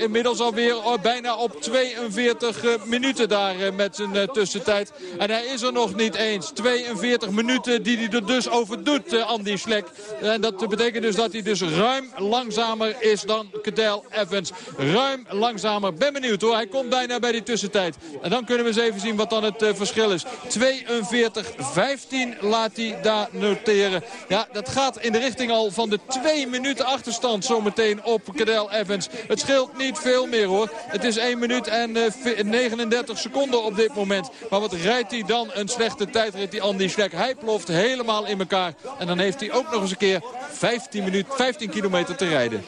inmiddels alweer bijna op 42 minuten daar met zijn tussentijd. En hij is er nog niet eens. 42 minuten die hij er dus over doet, Andy Schlek. En dat betekent dus dat hij dus ruim langzamer is dan Cadel Evans. Ruim langzamer. Ben benieuwd hoor. Hij komt bijna bij die tussentijd. En dan kunnen we eens even zien wat dan het verschil is. 42-15 laat hij daar noteren. Ja, dat gaat in de richting al van de twee minuten achterstand zometeen op Cadel Evans. Het scheelt niet veel meer hoor. Het is 1 minuut en 39 eh, seconden op dit moment. Maar wat rijdt hij dan een slechte tijdrit, die Andy Schleck. Hij ploft helemaal in elkaar. En dan heeft hij ook nog eens een keer 15, minuut, 15 kilometer te rijden.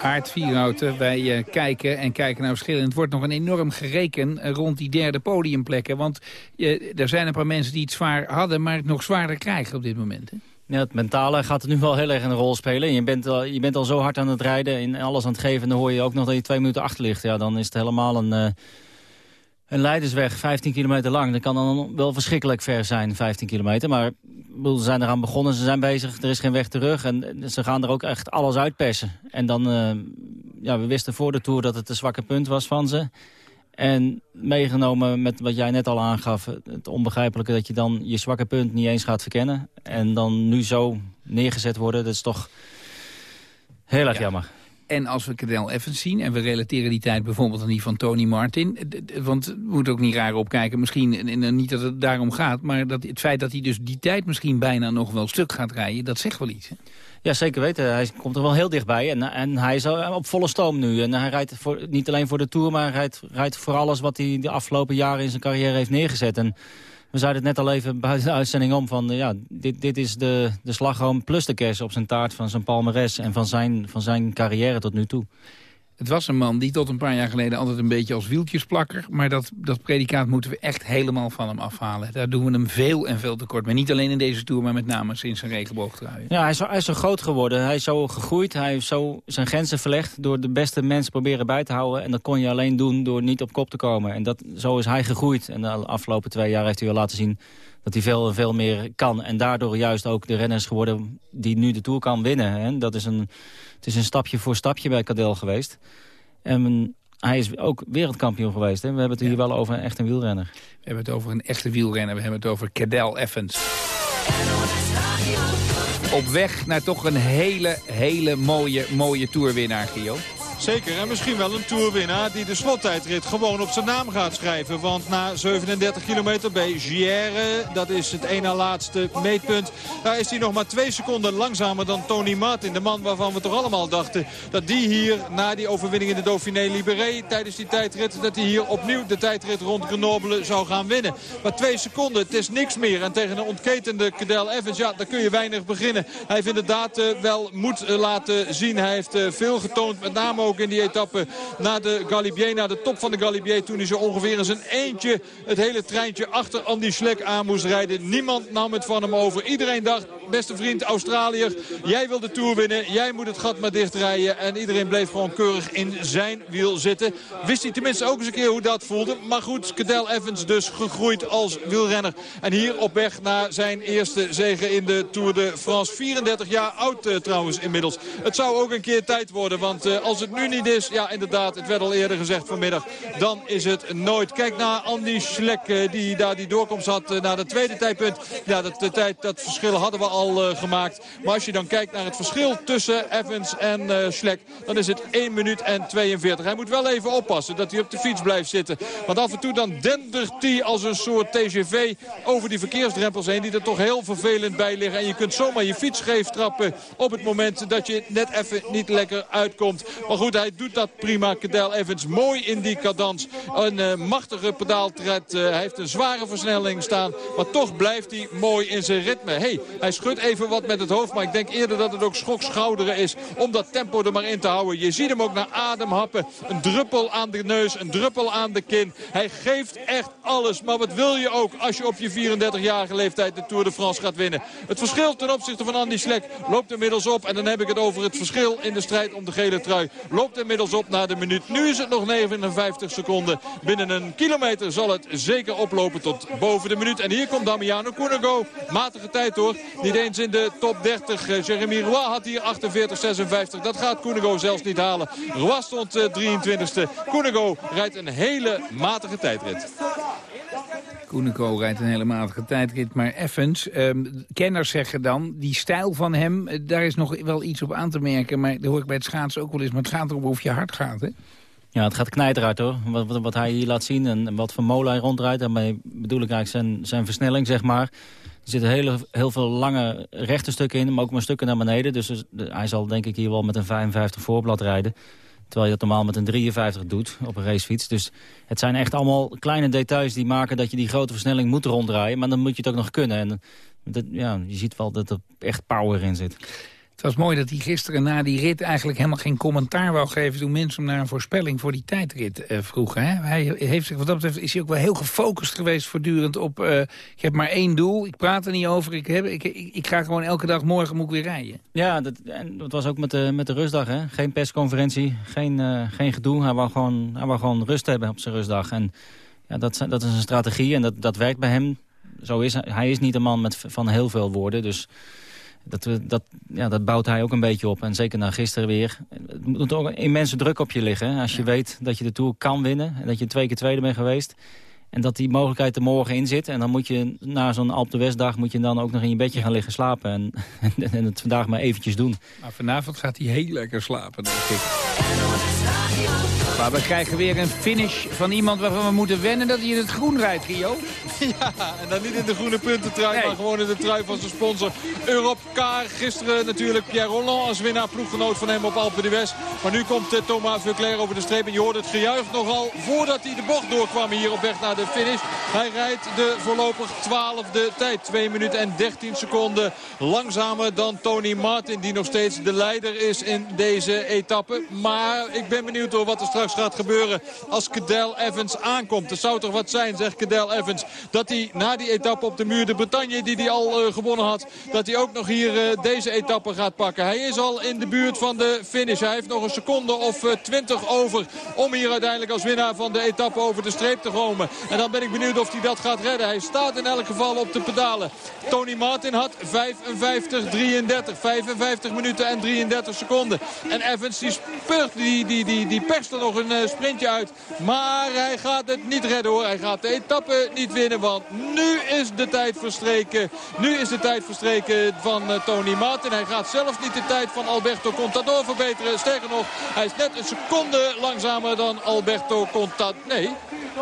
Aard Vierhouten, wij uh, kijken en kijken naar verschillen. Het wordt nog een enorm gereken uh, rond die derde podiumplekken. Want er zijn een paar mensen die het zwaar hadden, maar het nog zwaarder krijgen op dit moment. Ja, het mentale gaat er nu wel heel erg een rol spelen. Je bent, al, je bent al zo hard aan het rijden en alles aan het geven... en dan hoor je ook nog dat je twee minuten achter ligt. Ja, dan is het helemaal een, uh, een leidersweg, 15 kilometer lang. Dat kan dan wel verschrikkelijk ver zijn, 15 kilometer. Maar ze zijn eraan begonnen, ze zijn bezig, er is geen weg terug. En ze gaan er ook echt alles uitpersen. En dan, uh, ja, we wisten voor de Tour dat het een zwakke punt was van ze... En meegenomen met wat jij net al aangaf, het onbegrijpelijke dat je dan je zwakke punt niet eens gaat verkennen. En dan nu zo neergezet worden, dat is toch heel erg jammer. En als we Cadel Evans zien, en we relateren die tijd bijvoorbeeld aan die van Tony Martin... want we moeten ook niet raar opkijken, misschien en niet dat het daarom gaat... maar dat het feit dat hij dus die tijd misschien bijna nog wel stuk gaat rijden, dat zegt wel iets. Hè? Ja, zeker weten. Hij komt er wel heel dichtbij. En, en hij is op volle stoom nu. En hij rijdt voor, niet alleen voor de Tour, maar hij rijdt, rijdt voor alles wat hij de afgelopen jaren in zijn carrière heeft neergezet. En we zeiden het net al even buiten de uitzending om van... ja, dit, dit is de, de slagroom plus de kers op zijn taart van zijn palmares... en van zijn, van zijn carrière tot nu toe. Het was een man die tot een paar jaar geleden altijd een beetje als wieltjesplakker... maar dat, dat predicaat moeten we echt helemaal van hem afhalen. Daar doen we hem veel en veel tekort mee. Niet alleen in deze Tour, maar met name sinds zijn regenboogtrui. Ja, hij is, zo, groot geworden. Hij is zo gegroeid. Hij heeft zo zijn grenzen verlegd door de beste mensen proberen bij te houden. En dat kon je alleen doen door niet op kop te komen. En dat, zo is hij gegroeid. En de afgelopen twee jaar heeft hij al laten zien dat hij veel, veel meer kan. En daardoor juist ook de renners geworden die nu de Tour kan winnen. Hè. Dat is een, het is een stapje voor stapje bij Cadel geweest. En hij is ook wereldkampioen geweest. Hè. We hebben het hier wel over een echte wielrenner. We hebben het over een echte wielrenner. We hebben het over Cadel Evans. Op weg naar toch een hele, hele mooie, mooie toerwinnaar, Gio. Zeker, en misschien wel een toerwinnaar die de slottijdrit gewoon op zijn naam gaat schrijven. Want na 37 kilometer bij Gière, dat is het ene laatste meetpunt... daar is hij nog maar twee seconden langzamer dan Tony Martin. De man waarvan we toch allemaal dachten dat die hier na die overwinning in de Dauphiné Libéré... tijdens die tijdrit, dat hij hier opnieuw de tijdrit rond Grenoble zou gaan winnen. Maar twee seconden, het is niks meer. En tegen een ontketende Cadel Evans, ja, daar kun je weinig beginnen. Hij heeft inderdaad uh, wel moet uh, laten zien. Hij heeft uh, veel getoond, met name ook in die etappe naar de Galibier, naar de top van de Galibier. Toen hij zo ongeveer in zijn eentje het hele treintje achter Andy Schlek aan moest rijden. Niemand nam het van hem over. Iedereen dacht, beste vriend Australiër, jij wil de Tour winnen. Jij moet het gat maar dichtrijden. En iedereen bleef gewoon keurig in zijn wiel zitten. Wist hij tenminste ook eens een keer hoe dat voelde. Maar goed, Cadel Evans dus gegroeid als wielrenner. En hier op weg naar zijn eerste zege in de Tour de France. 34 jaar oud uh, trouwens inmiddels. Het zou ook een keer tijd worden. Want uh, als het nu niet is, ja inderdaad, het werd al eerder gezegd vanmiddag. Dan is het nooit. Kijk naar Andy Schlek uh, die daar die doorkomst had naar het tweede tijdpunt. Ja, dat, de tijd, dat verschil hadden we al gemaakt. Maar als je dan kijkt naar het verschil tussen Evans en Schlek, dan is het 1 minuut en 42. Hij moet wel even oppassen dat hij op de fiets blijft zitten. Want af en toe dan dendert hij als een soort TGV over die verkeersdrempels heen. Die er toch heel vervelend bij liggen. En je kunt zomaar je fiets scheef trappen op het moment dat je net even niet lekker uitkomt. Maar goed, hij doet dat prima. Cadel Evans mooi in die cadans. Een uh, machtige pedaaltred. Uh, hij heeft een zware versnelling staan. Maar toch blijft hij mooi in zijn ritme. Hey, hij schudt even wat met het hoofd. Maar ik denk eerder dat het ook schokschouderen is. Om dat tempo er maar in te houden. Je ziet hem ook naar adem happen. Een druppel aan de neus. Een druppel aan de kin. Hij geeft echt alles. Maar wat wil je ook als je op je 34-jarige leeftijd de Tour de France gaat winnen? Het verschil ten opzichte van Andy Slek loopt inmiddels op. En dan heb ik het over het verschil in de strijd om de gele trui. Loopt inmiddels op na de minuut. Nu is het nog 59 seconden. Binnen een kilometer zal het zeker oplopen tot boven de minuut. En hier komt Damiano Cunego. Matige tijd hoor. Niet eens in de top 30. Jeremy Roy had hier 48-56. Dat gaat Koenigo zelfs niet halen. Roy stond 23e. Koenigo rijdt een hele matige tijdrit. Koeneko rijdt een hele matige tijdrit. Maar Evans, um, kenners zeggen dan, die stijl van hem... Eh, daar is nog wel iets op aan te merken. Maar dat hoor ik bij het schaatsen ook wel eens. Maar het gaat of je hard gaat, hè? Ja, het gaat knijteruit hoor. Wat, wat, hij hier laat zien en wat voor molen hij rondrijdt. Daarmee bedoel ik eigenlijk zijn, zijn versnelling, zeg maar. Er zitten hele, heel veel lange rechte stukken in, maar ook maar stukken naar beneden. Dus, dus hij zal denk ik hier wel met een 55 voorblad rijden. Terwijl je dat normaal met een 53 doet op een racefiets. Dus het zijn echt allemaal kleine details die maken dat je die grote versnelling moet ronddraaien. Maar dan moet je het ook nog kunnen. En dat, ja, je ziet wel dat er echt power in zit. Het was mooi dat hij gisteren na die rit eigenlijk helemaal geen commentaar wou geven... toen mensen hem naar een voorspelling voor die tijdrit uh, vroegen. Hè? Hij heeft zich, wat dat betreft is hij ook wel heel gefocust geweest voortdurend op... Uh, ik heb maar één doel, ik praat er niet over, ik, heb, ik, ik, ga gewoon elke dag morgen moet ik weer rijden. Ja, dat, en dat was ook met de, met de rustdag. Hè? Geen persconferentie, geen, uh, geen gedoe. Hij wou, gewoon, hij wou gewoon rust hebben op zijn rustdag. En ja, dat, dat is een strategie en dat, dat werkt bij hem. Zo is, hij is niet een man met, van heel veel woorden, dus dat, dat, ja, dat bouwt hij ook een beetje op. En zeker na gisteren weer. Het moet ook immense druk op je liggen. Als je weet dat je de Tour kan winnen. En dat je twee keer tweede bent geweest. En dat die mogelijkheid er morgen in zit. En dan moet je na zo'n Alp de Westdag moet je dan ook nog in je bedje gaan liggen slapen. En, en, en, het vandaag maar eventjes doen. Maar vanavond gaat hij heel lekker slapen, denk ik. Maar we krijgen weer een finish van iemand waarvan we moeten wennen dat hij in het groen rijdt, Rio. Ja, en dan niet in de groene puntentrui, nee. maar gewoon in de trui van zijn sponsor Europcar. Gisteren natuurlijk Pierre Rolland als winnaar, ploeggenoot van hem op Alpe d'Huez. Maar nu komt uh, Thomas Vuclair over de streep en je hoort het gejuich nogal voordat hij de bocht doorkwam hier op weg naar de finish. Hij rijdt de voorlopig twaalfde tijd. 2 minuten en 13 seconden langzamer dan Tony Martin die nog steeds de leider is in deze etappe. Maar ik ben benieuwd door wat er straks gaat gebeuren als Cadel Evans aankomt. Het zou toch wat zijn, zegt Cadel Evans. Dat hij na die etappe op de muur de Bretagne die hij al uh, gewonnen had... dat hij ook nog hier uh, deze etappe gaat pakken. Hij is al in de buurt van de finish. Hij heeft nog een seconde of uh, twintig over... om hier uiteindelijk als winnaar van de etappe over de streep te komen. En dan ben ik benieuwd of hij dat gaat redden. Hij staat in elk geval op de pedalen. Tony Martin had 55, 33. 55 minuten en 33 seconden. En Evans die spurt, die, die, die, die perst er nog een uh, sprintje uit. Maar hij gaat het niet redden hoor. Hij gaat de etappe niet winnen. Want nu is de tijd verstreken. Nu is de tijd verstreken van uh, Tony Martin. Hij gaat zelfs niet de tijd van Alberto Contador verbeteren. Sterker nog, hij is net een seconde langzamer dan Alberto Contador. Nee,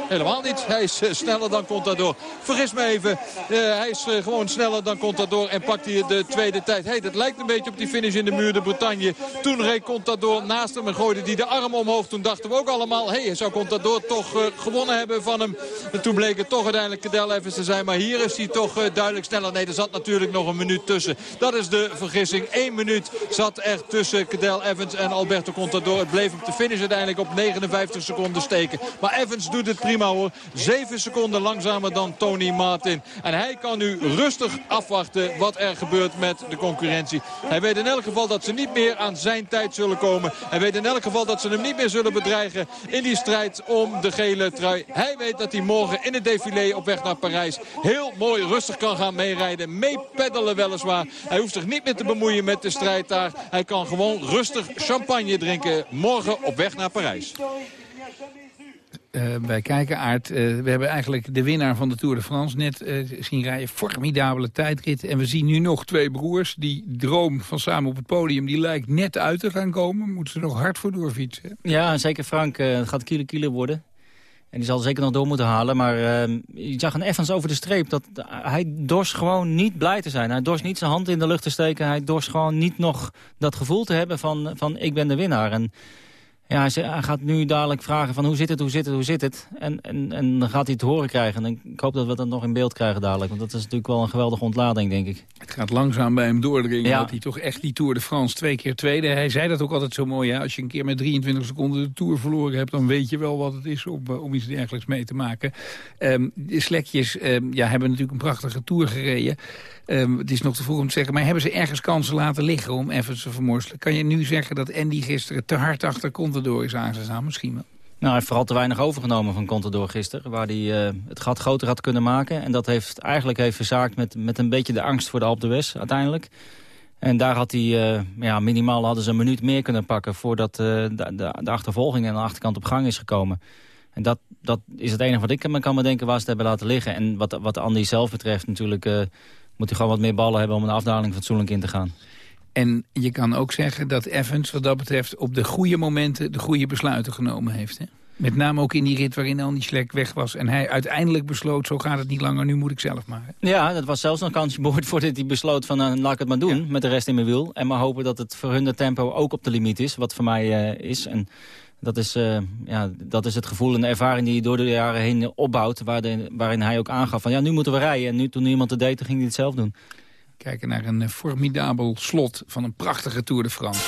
helemaal niet. Hij is uh, sneller dan Contador. Vergis me even. hij is gewoon sneller dan Contador en pakt hij de tweede tijd. Hey, dat lijkt een beetje op die finish in de muur de Bretagne. Toen reed Contador naast hem en gooide hij de arm omhoog. Toen dachten we ook allemaal, hé, hey, zou Contador toch gewonnen hebben van hem. En toen bleek het toch uiteindelijk Cadel Evans te zijn. Maar hier is hij toch duidelijk sneller. Nee, er zat natuurlijk nog een minuut tussen. Dat is de vergissing. Eén minuut zat er tussen Cadel Evans en Alberto Contador. Het bleef op de finish uiteindelijk op 59 seconden steken. Maar Evans doet het prima hoor. 7 seconden langzamer dan Tony Martin. En hij kan nu rustig afwachten wat er gebeurt met de concurrentie. Hij weet in elk geval dat ze niet meer aan zijn tijd zullen komen. Hij weet in elk geval dat ze hem niet meer zullen bedreigen in die strijd om de gele trui. Hij weet dat hij morgen in het défilé op weg naar Parijs heel mooi rustig kan gaan meerijden. Meepeddelen weliswaar. Hij hoeft zich niet meer te bemoeien met de strijd daar. Hij kan gewoon rustig champagne drinken morgen op weg naar Parijs. Uh, bij kijken, Aard. Uh, we hebben eigenlijk de winnaar van de Tour de France net uh, zien rijden. Formidabele tijdrit. En we zien nu nog twee broers. Die droom van samen op het podium, die lijkt net uit te gaan komen. Moeten ze nog hard voor doorfietsen. Ja, zeker Frank. Gaat kilo kilo worden. En die zal zeker nog door moeten halen. Maar je zag een Evans over de streep. Dat, hij dorst gewoon niet blij te zijn. Hij dorst niet zijn hand in de lucht te steken. Hij dorst gewoon niet nog dat gevoel te hebben van, van ik ben de winnaar. En ja, hij gaat nu dadelijk vragen van hoe zit het, hoe zit het, hoe zit het. En, en, en dan gaat hij het horen krijgen. En ik hoop dat we dat nog in beeld krijgen dadelijk. Want dat is natuurlijk wel een geweldige ontlading, denk ik. Het gaat langzaam bij hem doordringen ja. dat hij toch echt die Tour de France twee keer tweede. Hij zei dat ook altijd zo mooi. Ja, als je een keer met 23 seconden de Tour verloren hebt... dan weet je wel wat het is om, om iets dergelijks mee te maken. Um, de Slekjes um, ja, hebben natuurlijk een prachtige Tour gereden. Um, het is nog te vroeg om te zeggen, maar hebben ze ergens kansen laten liggen om even te vermorselen? Kan je nu zeggen dat Andy gisteren te hard achter Contador is aangegaan? Misschien wel. hij heeft vooral te weinig overgenomen van Contador gisteren. Waar hij het gat groter had kunnen maken. En dat heeft eigenlijk heeft verzaakt met, met een beetje de angst voor de Alpe d'Huez uiteindelijk. En daar had hij, ja, minimaal hadden ze een minuut meer kunnen pakken... voordat de, de, de achtervolging aan de achterkant op gang is gekomen. En dat, dat is het enige wat ik me kan bedenken waar ze het hebben laten liggen. En wat, wat Andy zelf betreft natuurlijk... Moet hij gewoon wat meer ballen hebben om een afdaling fatsoenlijk in te gaan. En je kan ook zeggen dat Evans wat dat betreft op de goede momenten de goede besluiten genomen heeft. Hè? Met name ook in die rit waarin Andy Schlek weg was. En hij uiteindelijk besloot, zo gaat het niet langer, nu moet ik zelf maken. Ja, dat was zelfs een kansje voordat hij besloot van uh, laat ik het maar doen. Met de rest in mijn wiel. En maar hopen dat het voor hun de tempo ook op de limiet is. Wat voor mij uh, is. En dat is, uh, ja, dat is het gevoel en de ervaring die hij door de jaren heen opbouwt... waarin hij ook aangaf van ja, nu moeten we rijden. En nu, toen iemand het deed, ging hij het zelf doen. Kijken naar een formidabel slot van een prachtige Tour de France.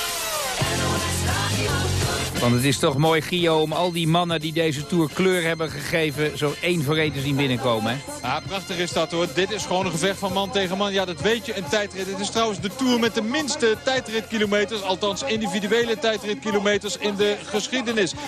Want het is toch mooi, Gio, om al die mannen die deze Tour kleur hebben gegeven... zo één voor één te zien binnenkomen. Hè? Ja, prachtig is dat hoor. Dit is gewoon een gevecht van man tegen man. Ja, dat weet je, een tijdrit. Het is trouwens de Tour met de minste tijdritkilometers. Althans, individuele tijdritkilometers in de geschiedenis. 42,5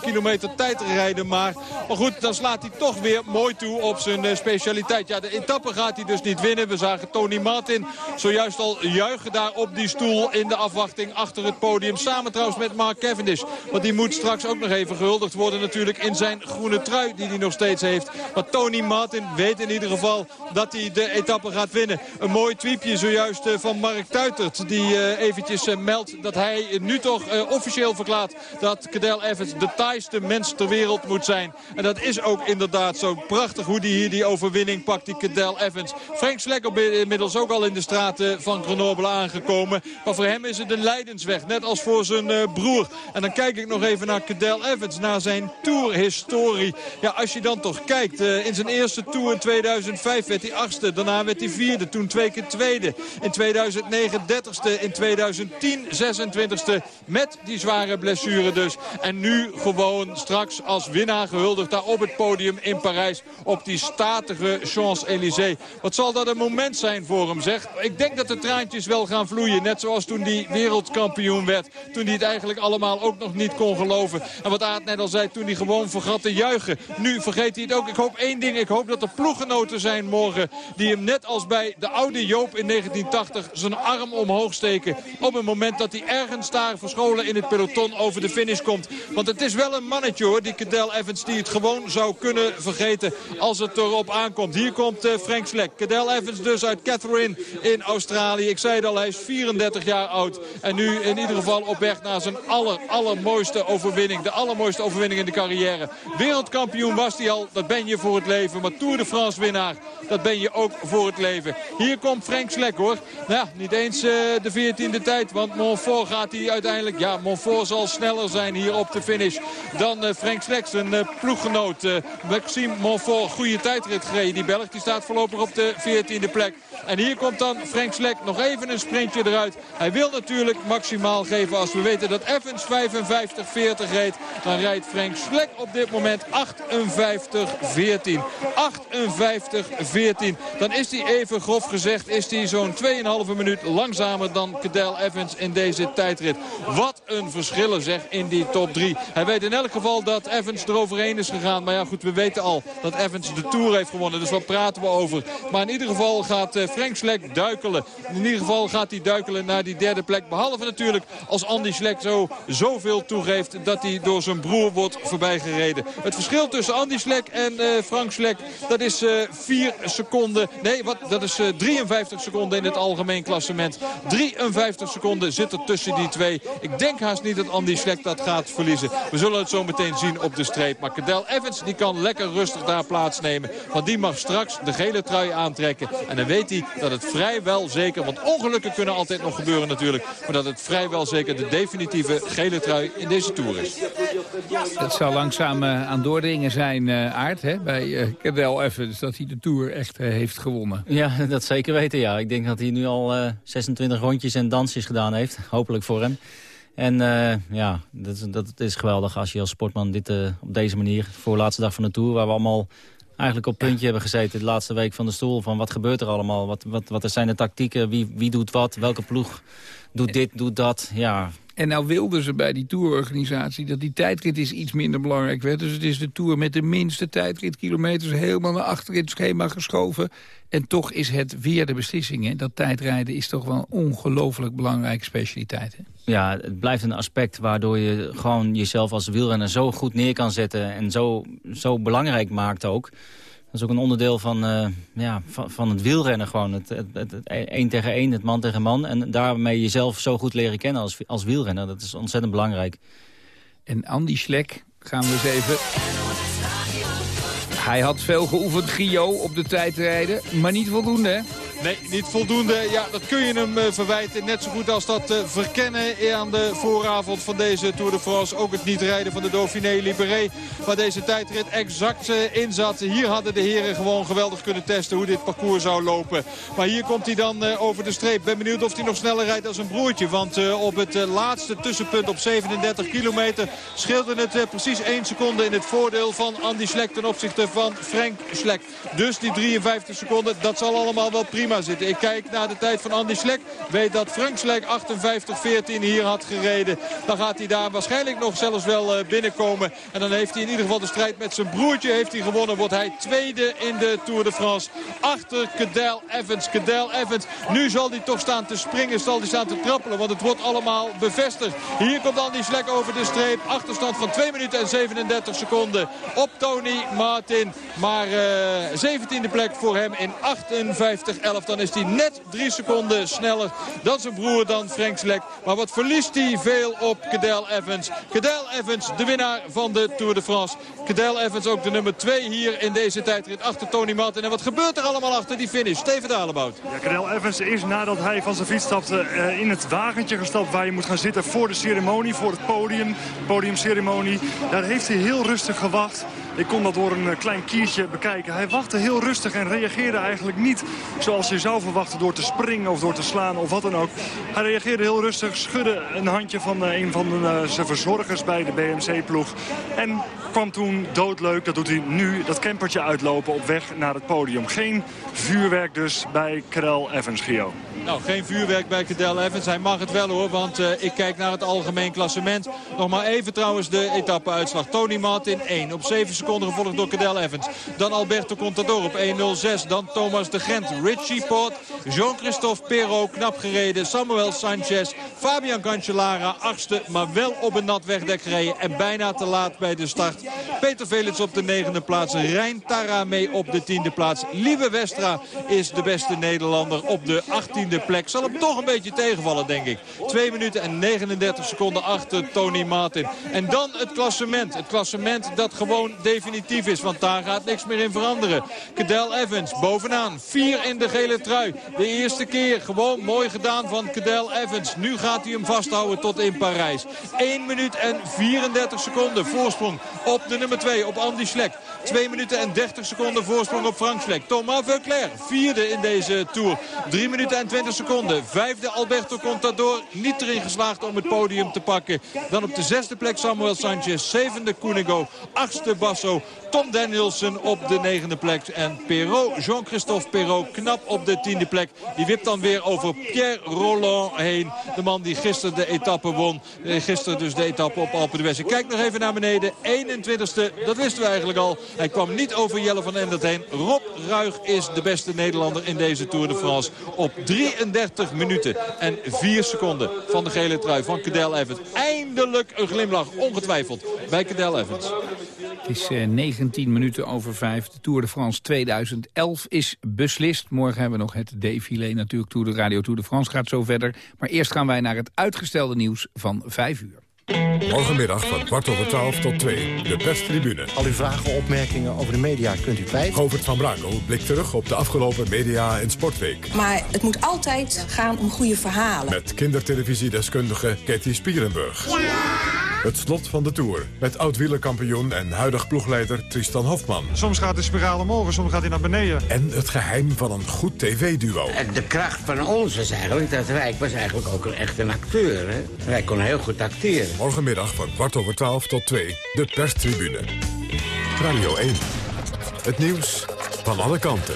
kilometer tijdrijden maar. Maar goed, dan slaat hij toch weer mooi toe op zijn eh, specialiteit. Ja, de etappe gaat hij dus niet winnen. We zagen Tony Martin zojuist al juichen daar op die stoel... in de afwachting achter het podium. Samen trouwens met met Mark Cavendish. Want die moet straks ook nog even gehuldigd worden natuurlijk in zijn groene trui die hij nog steeds heeft. Maar Tony Martin weet in ieder geval dat hij de etappe gaat winnen. Een mooi tweepje zojuist eh, van Mark Tuitert. Die uh, eventjes uh, meldt dat hij nu toch officieel verklaart dat Cadel Evans de taaiste mens ter wereld moet zijn. En dat is ook inderdaad zo prachtig hoe hij hier die overwinning pakt, die Cadel Evans. Frank Slek op inmiddels ook al in de straten van Grenoble aangekomen. Maar voor hem is het een leidensweg. Net als voor zijn broer. En dan kijk ik nog even naar Cadel Evans, naar zijn Tour-historie. Ja, als je dan toch kijkt, uh, in zijn eerste Tour in 2005 werd hij achtste. Daarna werd hij vierde, toen twee keer tweede. In 2009 dertigste, in 2010 26ste. Met die zware blessure dus. En nu gewoon straks als winnaar gehuldigd daar op het podium in Parijs. Op die statige Champs-Élysées. Wat zal dat een moment zijn voor hem, zeg. Ik denk dat de traantjes wel gaan vloeien. Net zoals toen hij wereldkampioen werd. Toen hij het eigenlijk allemaal ook nog niet kon geloven. En wat Aad net al zei, toen hij gewoon vergat te juichen. Nu vergeet hij het ook. Ik hoop één ding. Ik hoop dat er ploeggenoten zijn morgen... die hem net als bij de oude Joop in 1980 zijn arm omhoog steken. Op het moment dat hij ergens daar verscholen in het peloton over de finish komt. Want het is wel een mannetje hoor, die Cadel Evans... die het gewoon zou kunnen vergeten als het erop aankomt. Hier komt uh, Frank Slek. Cadel Evans dus uit Catherine in Australië. Ik zei het al, hij is 34 jaar oud. En nu in ieder geval op weg naar zijn aller, allermooiste overwinning. De allermooiste overwinning in de carrière. Wereldkampioen was hij al, dat ben je voor het leven. Maar Tour de France winnaar, dat ben je ook voor het leven. Hier komt Frank Slek hoor. Nou niet eens uh, de 14e tijd, want Montfort gaat hij uiteindelijk... Ja, Montfort zal sneller zijn hier op de finish dan uh, Frank Slek, zijn uh, ploeggenoot. Maxime Montfort, goede tijdrit gereden. Die Belg die staat voorlopig op de 14e plek. En hier komt dan Frank Slek nog even een sprintje eruit. Hij wil natuurlijk maximaal geven als we weten dat Evans 55-40 reed. Dan rijdt Frank Slek op dit moment 58-14. 58-14. Dan is hij even grof gezegd is hij zo'n 2,5 minuut langzamer dan Cadel Evans in deze tijdrit. Wat een verschillen zeg in die top 3. Hij weet in elk geval dat Evans eroverheen is gegaan. Maar ja goed, we weten al dat Evans de Tour heeft gewonnen. Dus wat praten we over? Maar in ieder geval gaat eh, Frank Slek duikelen. In ieder geval gaat hij duikelen naar die derde plek. Behalve natuurlijk als Andy Slek zo zoveel toegeeft dat hij door zijn broer wordt voorbijgereden. Het verschil tussen Andy Slek en uh, Frank Slek, dat is uh, eh, 4 seconden. Nee, wat, dat is uh, eh, 53 seconden in het algemeen klassement. 53 seconden zit er tussen die twee. Ik denk haast niet dat Andy Slek dat gaat verliezen. We zullen het zo meteen zien op de streep. Maar Cadel Evans die kan lekker rustig daar plaatsnemen. Want die mag straks de gele trui aantrekken. En dan weet hij dat het vrijwel zeker, want ongelukken kunnen altijd nog gebeuren natuurlijk. Maar dat het vrijwel zeker de definitieve gele trui in deze Tour is. Dat zal langzaam uh, aan doordringen zijn, uh, Aard, hè, bij uh, Cadel Evans, dat hij de Tour echt heeft gewonnen. Ja, dat zeker weten, ja. Ik denk dat hij nu al 26 rondjes en dansjes gedaan heeft, hopelijk voor hem. En ja, dat, dat is geweldig als je als sportman dit op deze manier... voor de laatste dag van de Tour, waar we allemaal eigenlijk op puntje hebben gezeten... de laatste week van de stoel, van wat gebeurt er allemaal? Wat, wat, wat zijn de tactieken? Wie, wie doet wat? Welke ploeg doe dit, doe dat. Ja, en nou wilden ze bij die tourorganisatie dat die tijdrit is iets minder belangrijk werd. Dus het is de tour met de minste tijdritkilometers helemaal naar achter in het schema geschoven. En toch is het weer de beslissing. Dat tijdrijden is toch wel een ongelooflijk belangrijke specialiteit. Hè? Ja, het blijft een aspect waardoor je gewoon jezelf als wielrenner zo goed neer kan zetten. En zo, zo belangrijk maakt ook is ook een onderdeel van, uh, ja, van, van, het wielrennen gewoon. Het, het, het, één tegen één, het man tegen man. En daarmee jezelf zo goed leren kennen als, als wielrenner. Dat is ontzettend belangrijk. En Andy Schlek gaan we eens even... Hij had veel geoefend, Gio, op de tijdrijden. Maar niet voldoende? Nee, niet voldoende. Ja, dat kun je hem uh, verwijten. Net zo goed als dat uh, verkennen aan de vooravond van deze Tour de France. Ook het niet rijden van de Dauphiné Libéré. Waar deze tijdrit exact uh, in zat. Hier hadden de heren gewoon geweldig kunnen testen hoe dit parcours zou lopen. Maar hier komt hij dan over de streep. Ben benieuwd of hij nog sneller rijdt als een broertje. Want op het laatste tussenpunt op 37 kilometer scheelde het precies 1 seconde in het voordeel van Andy Schlek ten opzichte van Frank Schlek. Dus die 53 seconden, dat zal allemaal wel prima Ik kijk naar de tijd van Andy Slek. Weet dat Frank Slek 58-14 hier had gereden. Dan gaat hij daar waarschijnlijk nog zelfs wel eh, binnenkomen. En dan heeft hij in ieder geval de strijd met zijn broertje heeft hij gewonnen. Wordt hij tweede in de Tour de France. Achter Cadel Evans. Cadel Evans. Nu zal hij toch staan te springen. Zal hij staan te trappelen. Want het wordt allemaal bevestigd. Hier komt Andy Slek over de streep. Achterstand van 2 minuten en 37 seconden op Tony Martin. Maar uh, eh, 17e plek voor hem in 58-11. Dan is hij net drie seconden sneller dan zijn broer, dan Frank Slek. Maar wat verliest hij veel op Cadel Evans. Cadel Evans, de winnaar van de Tour de France. Cadel Evans ook de nummer 2 hier in deze tijdrit achter Tony Martin. En wat gebeurt er allemaal achter die finish? Steven Dalebout. Ja, Cadel Evans is nadat hij van zijn fiets stapte uh, in het wagentje gestapt... waar je moet gaan zitten voor de ceremonie, voor het podium. Podiumceremonie. Daar heeft hij heel rustig gewacht. Ik kon dat door een eh, klein kiertje bekijken. Hij wachtte heel rustig en reageerde eigenlijk niet zoals je zou verwachten door te springen of door te slaan of wat dan ook. Hij reageerde heel rustig, schudde een handje van eh, een van de, eh, zijn verzorgers bij de BMC-ploeg. En kwam toen doodleuk, dat doet hij nu, dat campertje uitlopen op weg naar het podium. Geen vuurwerk dus bij Karel Evans, Gio. Nou, geen vuurwerk bij Cadel Evans. Hij mag het wel hoor, want ik kijk naar het algemeen klassement. Nog maar even trouwens de etappeuitslag. Tony Martin 1 op 7 seconden gevolgd door Cadel Evans. Dan Alberto Contador op 1.06. Dan Thomas de Gent, Richie Port, Jean-Christophe Perrault knap gereden. Samuel Sanchez, Fabian Cancellara, achtste, maar wel op een nat wegdek gereden. En bijna te laat bij de start. Peter Velits op de negende plaats. Rijn Tara mee op de tiende plaats. Lieve Westra is de beste Nederlander op de 18e plek. Zal hem toch een beetje tegenvallen, denk ik. 2 minuten en 39 seconden achter Tony Martin. En dan het klassement. Het klassement dat gewoon definitief is, want daar gaat niks meer in veranderen. Cadel Evans bovenaan. 4 in de gele trui. De eerste keer gewoon mooi gedaan van Cadel Evans. Nu gaat hij hem vasthouden tot in Parijs. 1 minuut en 34 seconden voorsprong op de nummer 2, op Andy Schlek. 2 minuten en 30 seconden voorsprong op Frank Schlek. Thomas Veuclair, vierde in deze Tour. 3 minuten en 20 seconden. Vijfde Alberto Contador, niet erin geslaagd om het podium te pakken. Dan op de zesde plek Samuel Sanchez. Zevende Koenigo. Achtste Basso. Tom Danielson op de negende plek. En Perrault, Jean-Christophe Perrault, knap op de tiende plek. Die wipt dan weer over Pierre Roland heen. De man die gisteren de etappe won. Eh, gisteren dus de etappe op Alpe d'Huez. Kijk nog even naar beneden. 21ste, dat wisten we eigenlijk al. Hij kwam niet over Jelle van Endert heen. Rob Ruig is de beste Nederlander in deze Tour de France. Op 33 minuten en 4 seconden van de gele trui van Cadel Evans. Eindelijk een glimlach, ongetwijfeld, bij Cadel Evans. Het is 19 eh, minuten over 5. De Tour de France 2011 is beslist. Morgen hebben we nog het défilé natuurlijk. Tour de Radio Tour de France gaat zo verder. Maar eerst gaan wij naar het uitgestelde nieuws van 5 uur. Morgenmiddag van kwart over twaalf tot 2. De perstribune. Al uw vragen, opmerkingen over de media kunt u kwijt. Govert van Brakel blikt terug op de afgelopen media- en sportweek. Maar het moet altijd gaan om goede verhalen. Met kindertelevisiedeskundige Katie Spierenburg. Ja! Het slot van de Tour met oud-wielerkampioen en huidig ploegleider Tristan Hofman. Soms gaat de spiraal omhoog, soms gaat hij naar beneden. En het geheim van een goed tv-duo. De kracht van ons was eigenlijk dat Rijk was eigenlijk ook echt een acteur. Hè? Hij kon heel goed acteren. Morgenmiddag van kwart over twaalf tot twee, de perstribune. Radio 1. Het nieuws van alle kanten.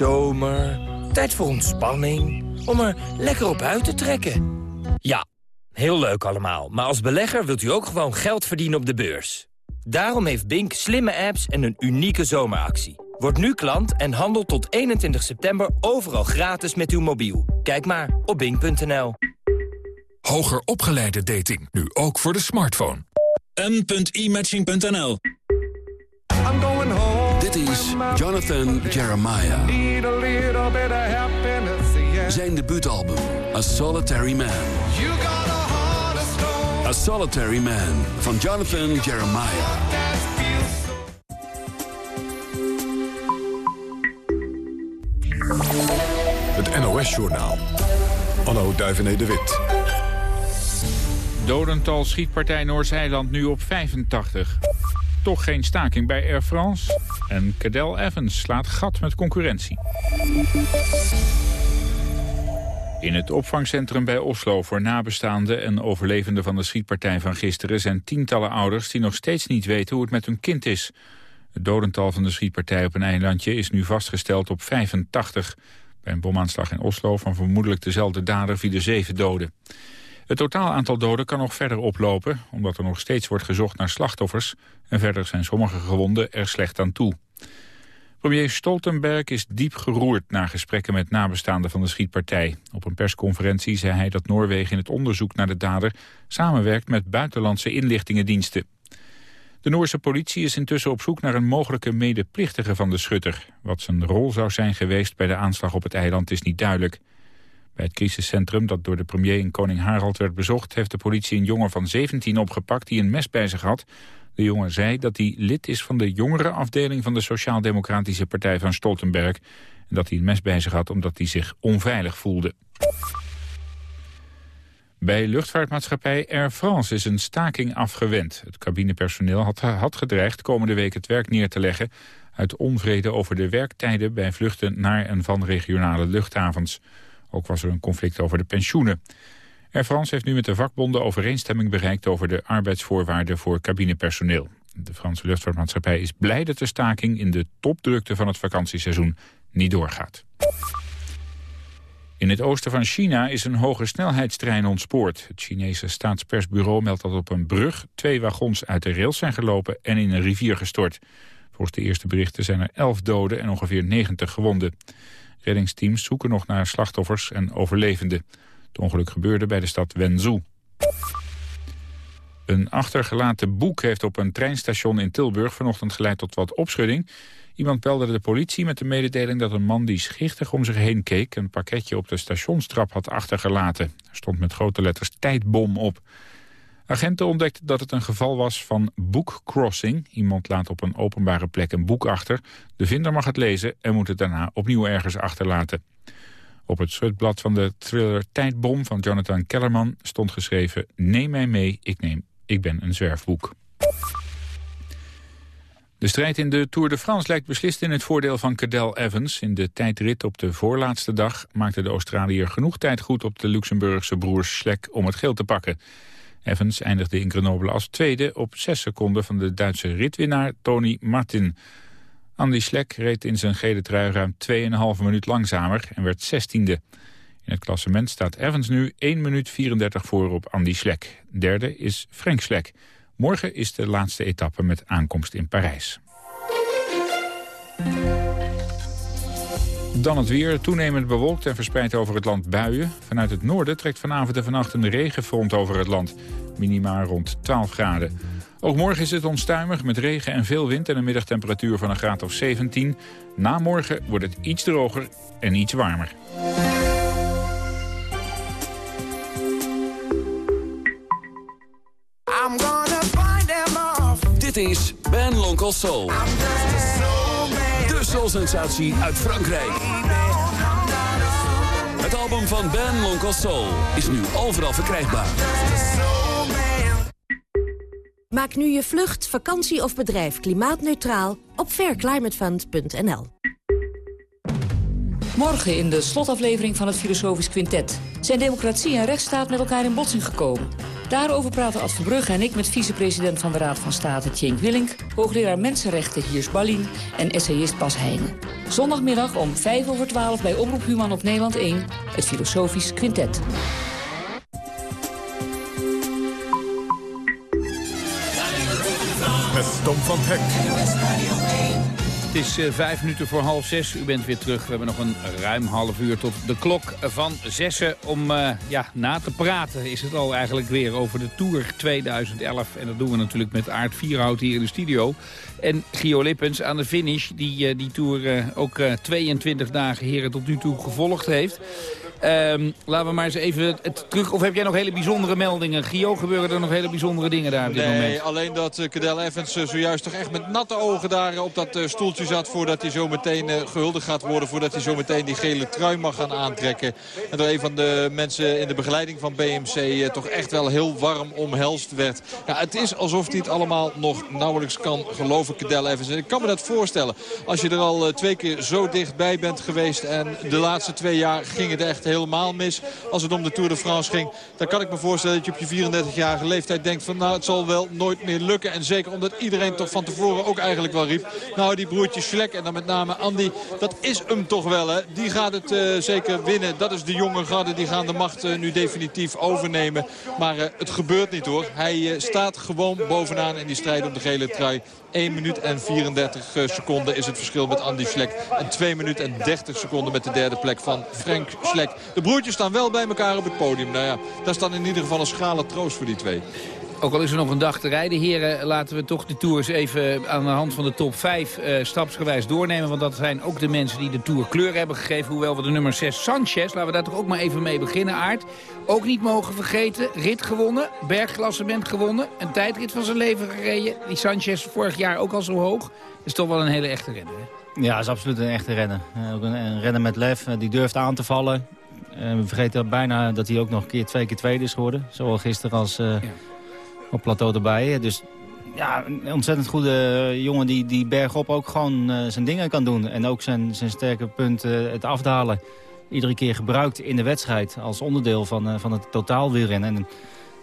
zomer, tijd voor ontspanning, om er lekker op uit te trekken. Ja, heel leuk allemaal, maar als belegger wilt u ook gewoon geld verdienen op de beurs. Daarom heeft Bink slimme apps en een unieke zomeractie. Word nu klant en handel tot 21 september overal gratis met uw mobiel. Kijk maar op bink.nl. Hoger opgeleide dating, nu ook voor de smartphone. m.imatching.nl Dit is Jonathan Jeremiah. Zijn debuutalbum, A Solitary Man. A Solitary Man, van Jonathan Jeremiah. Het NOS-journaal. Anno Duivené de Wit. Dodental schietpartij Noordzeiland nu op 85. Toch geen staking bij Air France. En Cadel Evans slaat gat met concurrentie. In het opvangcentrum bij Oslo voor nabestaanden en overlevenden van de schietpartij van gisteren zijn tientallen ouders die nog steeds niet weten hoe het met hun kind is. Het dodental van de schietpartij op een eilandje is nu vastgesteld op 85. Bij een bomaanslag in Oslo van vermoedelijk dezelfde dader vielen zeven doden. Het totaal aantal doden kan nog verder oplopen, omdat er nog steeds wordt gezocht naar slachtoffers. En verder zijn sommige gewonden er slecht aan toe. Premier Stoltenberg is diep geroerd na gesprekken met nabestaanden van de schietpartij. Op een persconferentie zei hij dat Noorwegen in het onderzoek naar de dader samenwerkt met buitenlandse inlichtingendiensten. De Noorse politie is intussen op zoek naar een mogelijke medeplichtige van de schutter. Wat zijn rol zou zijn geweest bij de aanslag op het eiland is niet duidelijk. Bij het crisiscentrum dat door de premier in Koning Harald werd bezocht... heeft de politie een jongen van 17 opgepakt die een mes bij zich had. De jongen zei dat hij lid is van de jongerenafdeling... van de Sociaal-Democratische Partij van Stoltenberg... en dat hij een mes bij zich had omdat hij zich onveilig voelde. Bij luchtvaartmaatschappij Air France is een staking afgewend. Het cabinepersoneel had, had gedreigd komende week het werk neer te leggen... uit onvrede over de werktijden bij vluchten naar en van regionale luchthavens. Ook was er een conflict over de pensioenen. Air France heeft nu met de vakbonden overeenstemming bereikt... over de arbeidsvoorwaarden voor cabinepersoneel. De Franse luchtvaartmaatschappij is blij dat de staking... in de topdrukte van het vakantieseizoen niet doorgaat. In het oosten van China is een hoge snelheidstrein ontspoord. Het Chinese staatspersbureau meldt dat op een brug... twee wagons uit de rails zijn gelopen en in een rivier gestort. Volgens de eerste berichten zijn er 11 doden en ongeveer 90 gewonden. Reddingsteams zoeken nog naar slachtoffers en overlevenden. Het ongeluk gebeurde bij de stad Wenzhou. Een achtergelaten boek heeft op een treinstation in Tilburg vanochtend geleid tot wat opschudding. Iemand belde de politie met de mededeling dat een man die schichtig om zich heen keek... een pakketje op de stationstrap had achtergelaten. Er stond met grote letters tijdbom op. Agenten ontdekten dat het een geval was van bookcrossing. Iemand laat op een openbare plek een boek achter. De vinder mag het lezen en moet het daarna opnieuw ergens achterlaten. Op het schutblad van de thriller Tijdbom van Jonathan Kellerman stond geschreven... Neem mij mee, ik, neem, ik ben een zwerfboek. De strijd in de Tour de France lijkt beslist in het voordeel van Cadel Evans. In de tijdrit op de voorlaatste dag maakte de Australiër genoeg tijd goed op de Luxemburgse broers Schlek om het geel te pakken. Evans eindigde in Grenoble als tweede op zes seconden van de Duitse ritwinnaar Tony Martin. Andy Schlek reed in zijn gele trui ruim 2,5 minuut langzamer en werd zestiende. In het klassement staat Evans nu 1 minuut 34 voor op Andy Schlek. Derde is Frank Schlek. Morgen is de laatste etappe met aankomst in Parijs. Dan het weer, toenemend bewolkt en verspreid over het land buien. Vanuit het noorden trekt vanavond en vannacht een regenfront over het land. Minima rond 12 graden. Ook morgen is het onstuimig met regen en veel wind en een middagtemperatuur van een graad of 17. Na morgen wordt het iets droger en iets warmer. Dit is Ben Lonkel Soul. Soul-sensatie uit Frankrijk. Het album van Ben Lonkel Soul is nu overal verkrijgbaar. Maak nu je vlucht, vakantie of bedrijf klimaatneutraal op fairclimatefund.nl. Morgen in de slotaflevering van het Filosofisch Quintet... zijn democratie en rechtsstaat met elkaar in botsing gekomen. Daarover praten Ad Verbrugge en ik met vicepresident van de Raad van State Tjenk Willink... hoogleraar Mensenrechten Hiers Ballin en essayist Bas Heijnen. Zondagmiddag om 5 over 12 bij Omroep Human op Nederland 1... het Filosofisch Quintet. Met Tom van Hek. Het is uh, vijf minuten voor half zes. U bent weer terug. We hebben nog een ruim half uur tot de klok van zessen. Om uh, ja, na te praten is het al eigenlijk weer over de Tour 2011. En dat doen we natuurlijk met Aard Vierhout hier in de studio. En Gio Lippens aan de finish, die uh, die Tour ook 22 dagen heren tot nu toe gevolgd heeft. Um, laten we maar eens even het terug... Of heb jij nog hele bijzondere meldingen? Gio, gebeuren er nog hele bijzondere dingen daar op dit nee, moment? Nee, alleen dat uh, Cadel Evans uh, zojuist toch echt met natte ogen daar op dat uh, stoeltje zat... voordat hij zo meteen gehuldigd gaat worden. Voordat hij zo meteen die gele trui mag gaan aantrekken. En door een van de mensen in de begeleiding van BMC... toch echt wel heel warm omhelst werd. Ja, het is alsof hij het allemaal nog nauwelijks kan geloven, Cadel Evans. En ik kan me dat voorstellen. Als je er al twee keer zo dichtbij bent geweest... en de laatste twee jaar ging het echt helemaal mis als het om de Tour de France ging. Dan kan ik me voorstellen dat je op je 34-jarige leeftijd denkt van nou het zal wel nooit meer lukken. En zeker omdat iedereen toch van tevoren ook eigenlijk wel riep. Nou die broertjes Schlek en dan met name Andy, dat is hem toch wel hè. Die gaat het uh, zeker winnen. Dat is de jonge garde, die gaan de macht uh, nu definitief overnemen. Maar uh, het gebeurt niet hoor. Hij staat gewoon bovenaan in die strijd om de gele trui. 1 minuut en 34 seconden is het verschil met Andy Schlek. En 2 minuten en 30 seconden met de derde plek van Frank Schlek. De broertjes staan wel bij elkaar op het podium. Nou ja, daar staat in ieder geval een schrale troost voor die twee. Ook al is er nog een dag te rijden, heren, laten we toch de Tours even aan de hand van de top 5 uh, stapsgewijs doornemen. Want dat zijn ook de mensen die de Tour kleur hebben gegeven. Hoewel we de nummer 6 Sanchez, laten we daar toch ook maar even mee beginnen, Aard. Ook niet mogen vergeten, rit gewonnen, bergklassement gewonnen. Een tijdrit van zijn leven gereden. Die Sanchez vorig jaar ook al zo hoog. is toch wel een hele echte renner, hè? Ja, is absoluut een echte renner. Uh, ook een, een renner met lef, uh, die durft aan te vallen. We vergeten bijna dat hij ook nog een keer twee keer tweede is geworden. Zowel gisteren als uh, ja. Op plateau erbij. Dus ja, een ontzettend goede jongen die, die bergop ook gewoon uh, zijn dingen kan doen. En ook zijn, zijn sterke punt, het afdalen, iedere keer gebruikt in de wedstrijd. Als onderdeel van, van het totaalwielrennen. En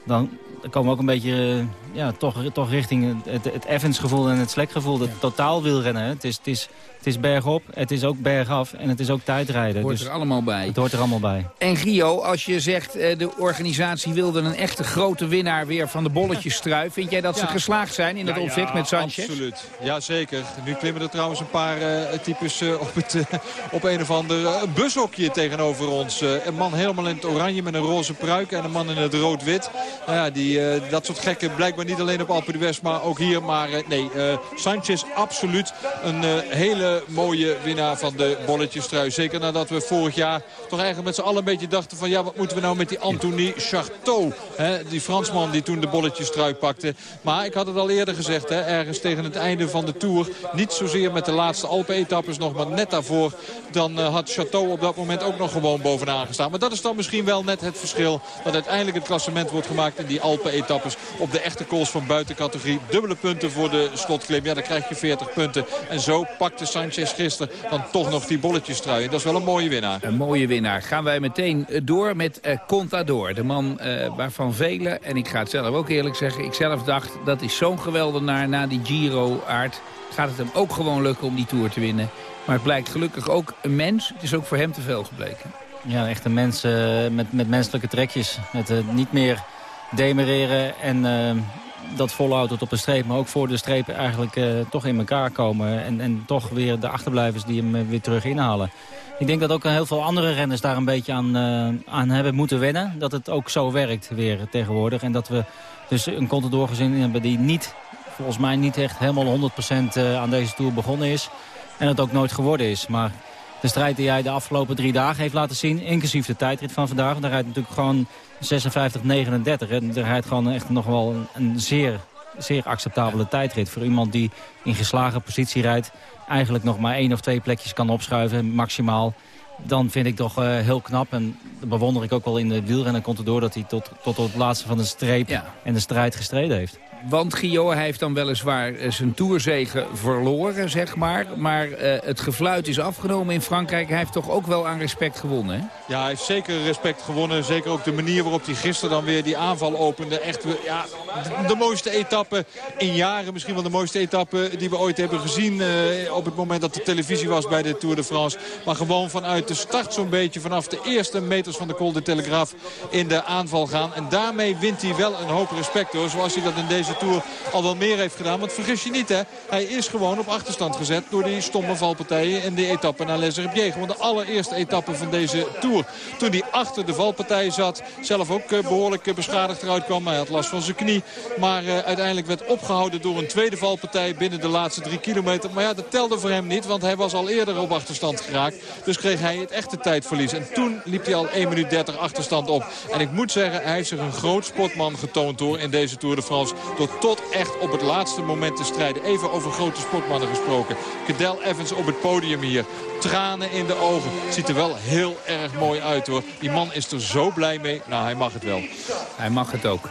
dan komen we ook een beetje ja, toch, toch richting het, het Evans-gevoel en het Slek-gevoel. Het ja. totaalwielrennen. Het is, het, is, het is bergop, het is ook bergaf en het is ook tijdrijden. Het hoort dus er allemaal bij. Het hoort er allemaal bij. En Gio, als je zegt de organisatie wilde een echte grote winnaar weer van de bolletjestrui. Vind jij dat ja. ze geslaagd zijn in het ja, opzet met Sanchez? Absoluut, ja zeker. Nu klimmen er trouwens een paar uh, types uh, op, het, uh, op een of ander bushokje tegenover ons. een man helemaal in het oranje met een roze pruik en een man in het rood-wit. Nou ja, die, dat soort gekken blijkbaar niet alleen op Alpe d'Huez, maar ook hier. Maar nee, Sanchez absoluut een hele mooie winnaar van de bolletjestrui. Zeker nadat we vorig jaar toch eigenlijk met z'n allen een beetje dachten van... ja, wat moeten we nou met die Anthony Charteau? Hè? Die Fransman die toen de bolletjestrui pakte. Maar ik had het al eerder gezegd, hè, ergens tegen het einde van de Tour... niet zozeer met de laatste Alpen-etappes nog, maar net daarvoor... dan had Chateau op dat moment ook nog gewoon bovenaan gestaan. Maar dat is dan misschien wel net het verschil... dat uiteindelijk het klassement wordt gemaakt in die Alpen-etappes... op de echte calls van buitencategorie. Dubbele punten voor de slotklim. Ja, dan krijg je 40 punten. En zo pakte Sanchez gisteren dan toch nog die bolletjestrui. En dat is wel een mooie winnaar. Een mooie winnaar. Gaan wij meteen door met uh, Contador. De man uh, waarvan velen, en ik ga het zelf ook eerlijk zeggen... ik zelf dacht, dat is zo'n geweldenaar na die Giro-aard. Gaat het hem ook gewoon lukken om die Tour te winnen. Maar het blijkt gelukkig ook een mens. Het is ook voor hem te veel gebleken. Ja, echt een mens uh, met, met menselijke trekjes. Met uh, niet meer demereren en uh, dat volhoudt tot op de streep. Maar ook voor de streep eigenlijk uh, toch in elkaar komen. En, en toch weer de achterblijvers die hem uh, weer terug inhalen. Ik denk dat ook heel veel andere renners daar een beetje aan, uh, aan hebben moeten wennen. Dat het ook zo werkt weer tegenwoordig. En dat we dus een Contador gezin hebben die niet, volgens mij niet echt helemaal 100% aan deze Tour begonnen is. En het ook nooit geworden is. Maar de strijd die hij de afgelopen drie dagen heeft laten zien, inclusief de tijdrit van vandaag. Want daar rijdt natuurlijk gewoon 56-39. En daar rijdt gewoon echt nog wel een, een zeer, zeer acceptabele tijdrit. Voor iemand die in geslagen positie rijdt, eigenlijk nog maar één of twee plekjes kan opschuiven, maximaal. Dan vind ik toch uh, heel knap. En dat bewonder ik ook wel in de wielrennen komt door dat hij tot, tot het laatste van de streep ja. en de strijd gestreden heeft. Want Gio, heeft dan weliswaar eh, zijn tourzegen verloren, zeg maar. Maar uh, het gefluit is afgenomen in Frankrijk. Hij heeft toch ook wel aan respect gewonnen, hè? Ja, hij heeft zeker respect gewonnen. Zeker ook de manier waarop hij gisteren dan weer die aanval opende. Echt ja, de, mooiste etappe in jaren. Misschien wel de mooiste etappe die we ooit hebben gezien. Op het moment dat de televisie was bij de Tour de France. Maar gewoon vanuit de start zo'n beetje. Vanaf de eerste meters van de Col de Telegraaf in de aanval gaan. En daarmee wint hij wel een hoop respect hoor. Zoals hij dat in deze Tour al wel meer heeft gedaan. Want vergis je niet hè. Hij is gewoon op achterstand gezet door die stomme valpartijen in de etappe naar Les Herbiers. Gewoon de allereerste etappe van deze Tour. Toen hij achter de valpartij zat. Zelf ook eh, behoorlijk beschadigd eruit kwam. Hij had last van zijn knie. Maar uh, uiteindelijk werd opgehouden door een tweede valpartij binnen de laatste drie kilometer. Maar ja, dat telde voor hem niet. Want hij was al eerder op achterstand geraakt. Dus kreeg hij het echte tijdverlies. En toen liep hij al 1 minuut 30 achterstand op. En ik moet zeggen, hij heeft zich een groot sportman getoond door in deze Tour de France. Door tot echt op het laatste moment te strijden. Even over grote sportmannen gesproken. Cadel Evans op het podium hier. Tranen in de ogen. Ziet er wel heel erg mooi uit hoor. Die man is er zo blij mee. Nou, hij mag het wel. Hij mag het ook.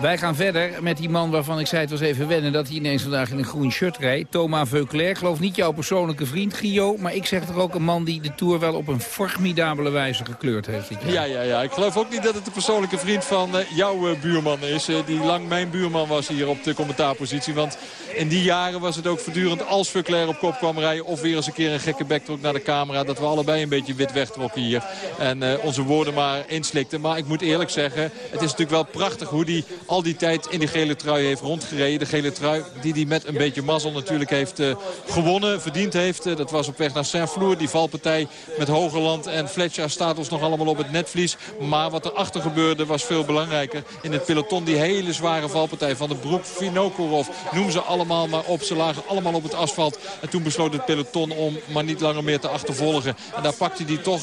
Wij gaan verder met die man waarvan ik zei het was even wennen... dat hij ineens vandaag in een groen shirt rijdt. Thomas Veuclair. Geloof niet jouw persoonlijke vriend, Gio. Maar ik zeg toch ook een man die de Tour wel op een formidabele wijze gekleurd heeft. Ja, ja, ja. Ik geloof ook niet dat het de persoonlijke vriend van uh, jouw uh, buurman is. Uh, die lang mijn buurman was hier op de commentaarpositie. Want in die jaren was het ook voortdurend als Veuclair op kop kwam rijden... of weer eens een keer een gekke backtrok naar de camera... dat we allebei een beetje wit wegtrokken hier. En onze woorden maar inslikten. Maar ik moet eerlijk zeggen, het is natuurlijk wel prachtig hoe die al die tijd in die gele trui heeft rondgereden. De gele trui die hij met een beetje mazzel natuurlijk heeft uh, gewonnen, verdiend heeft. Uh, dat was op weg naar Saint-Flour. Die valpartij met Hogeland en Fletcher staat ons nog allemaal op het netvlies. Maar wat erachter gebeurde was veel belangrijker. In het peloton die hele zware valpartij van de Broek, Vinokorov. Noem ze allemaal maar op. Ze lagen allemaal op het asfalt. En toen besloot het peloton om maar niet langer meer te achtervolgen. En daar pakte hij toch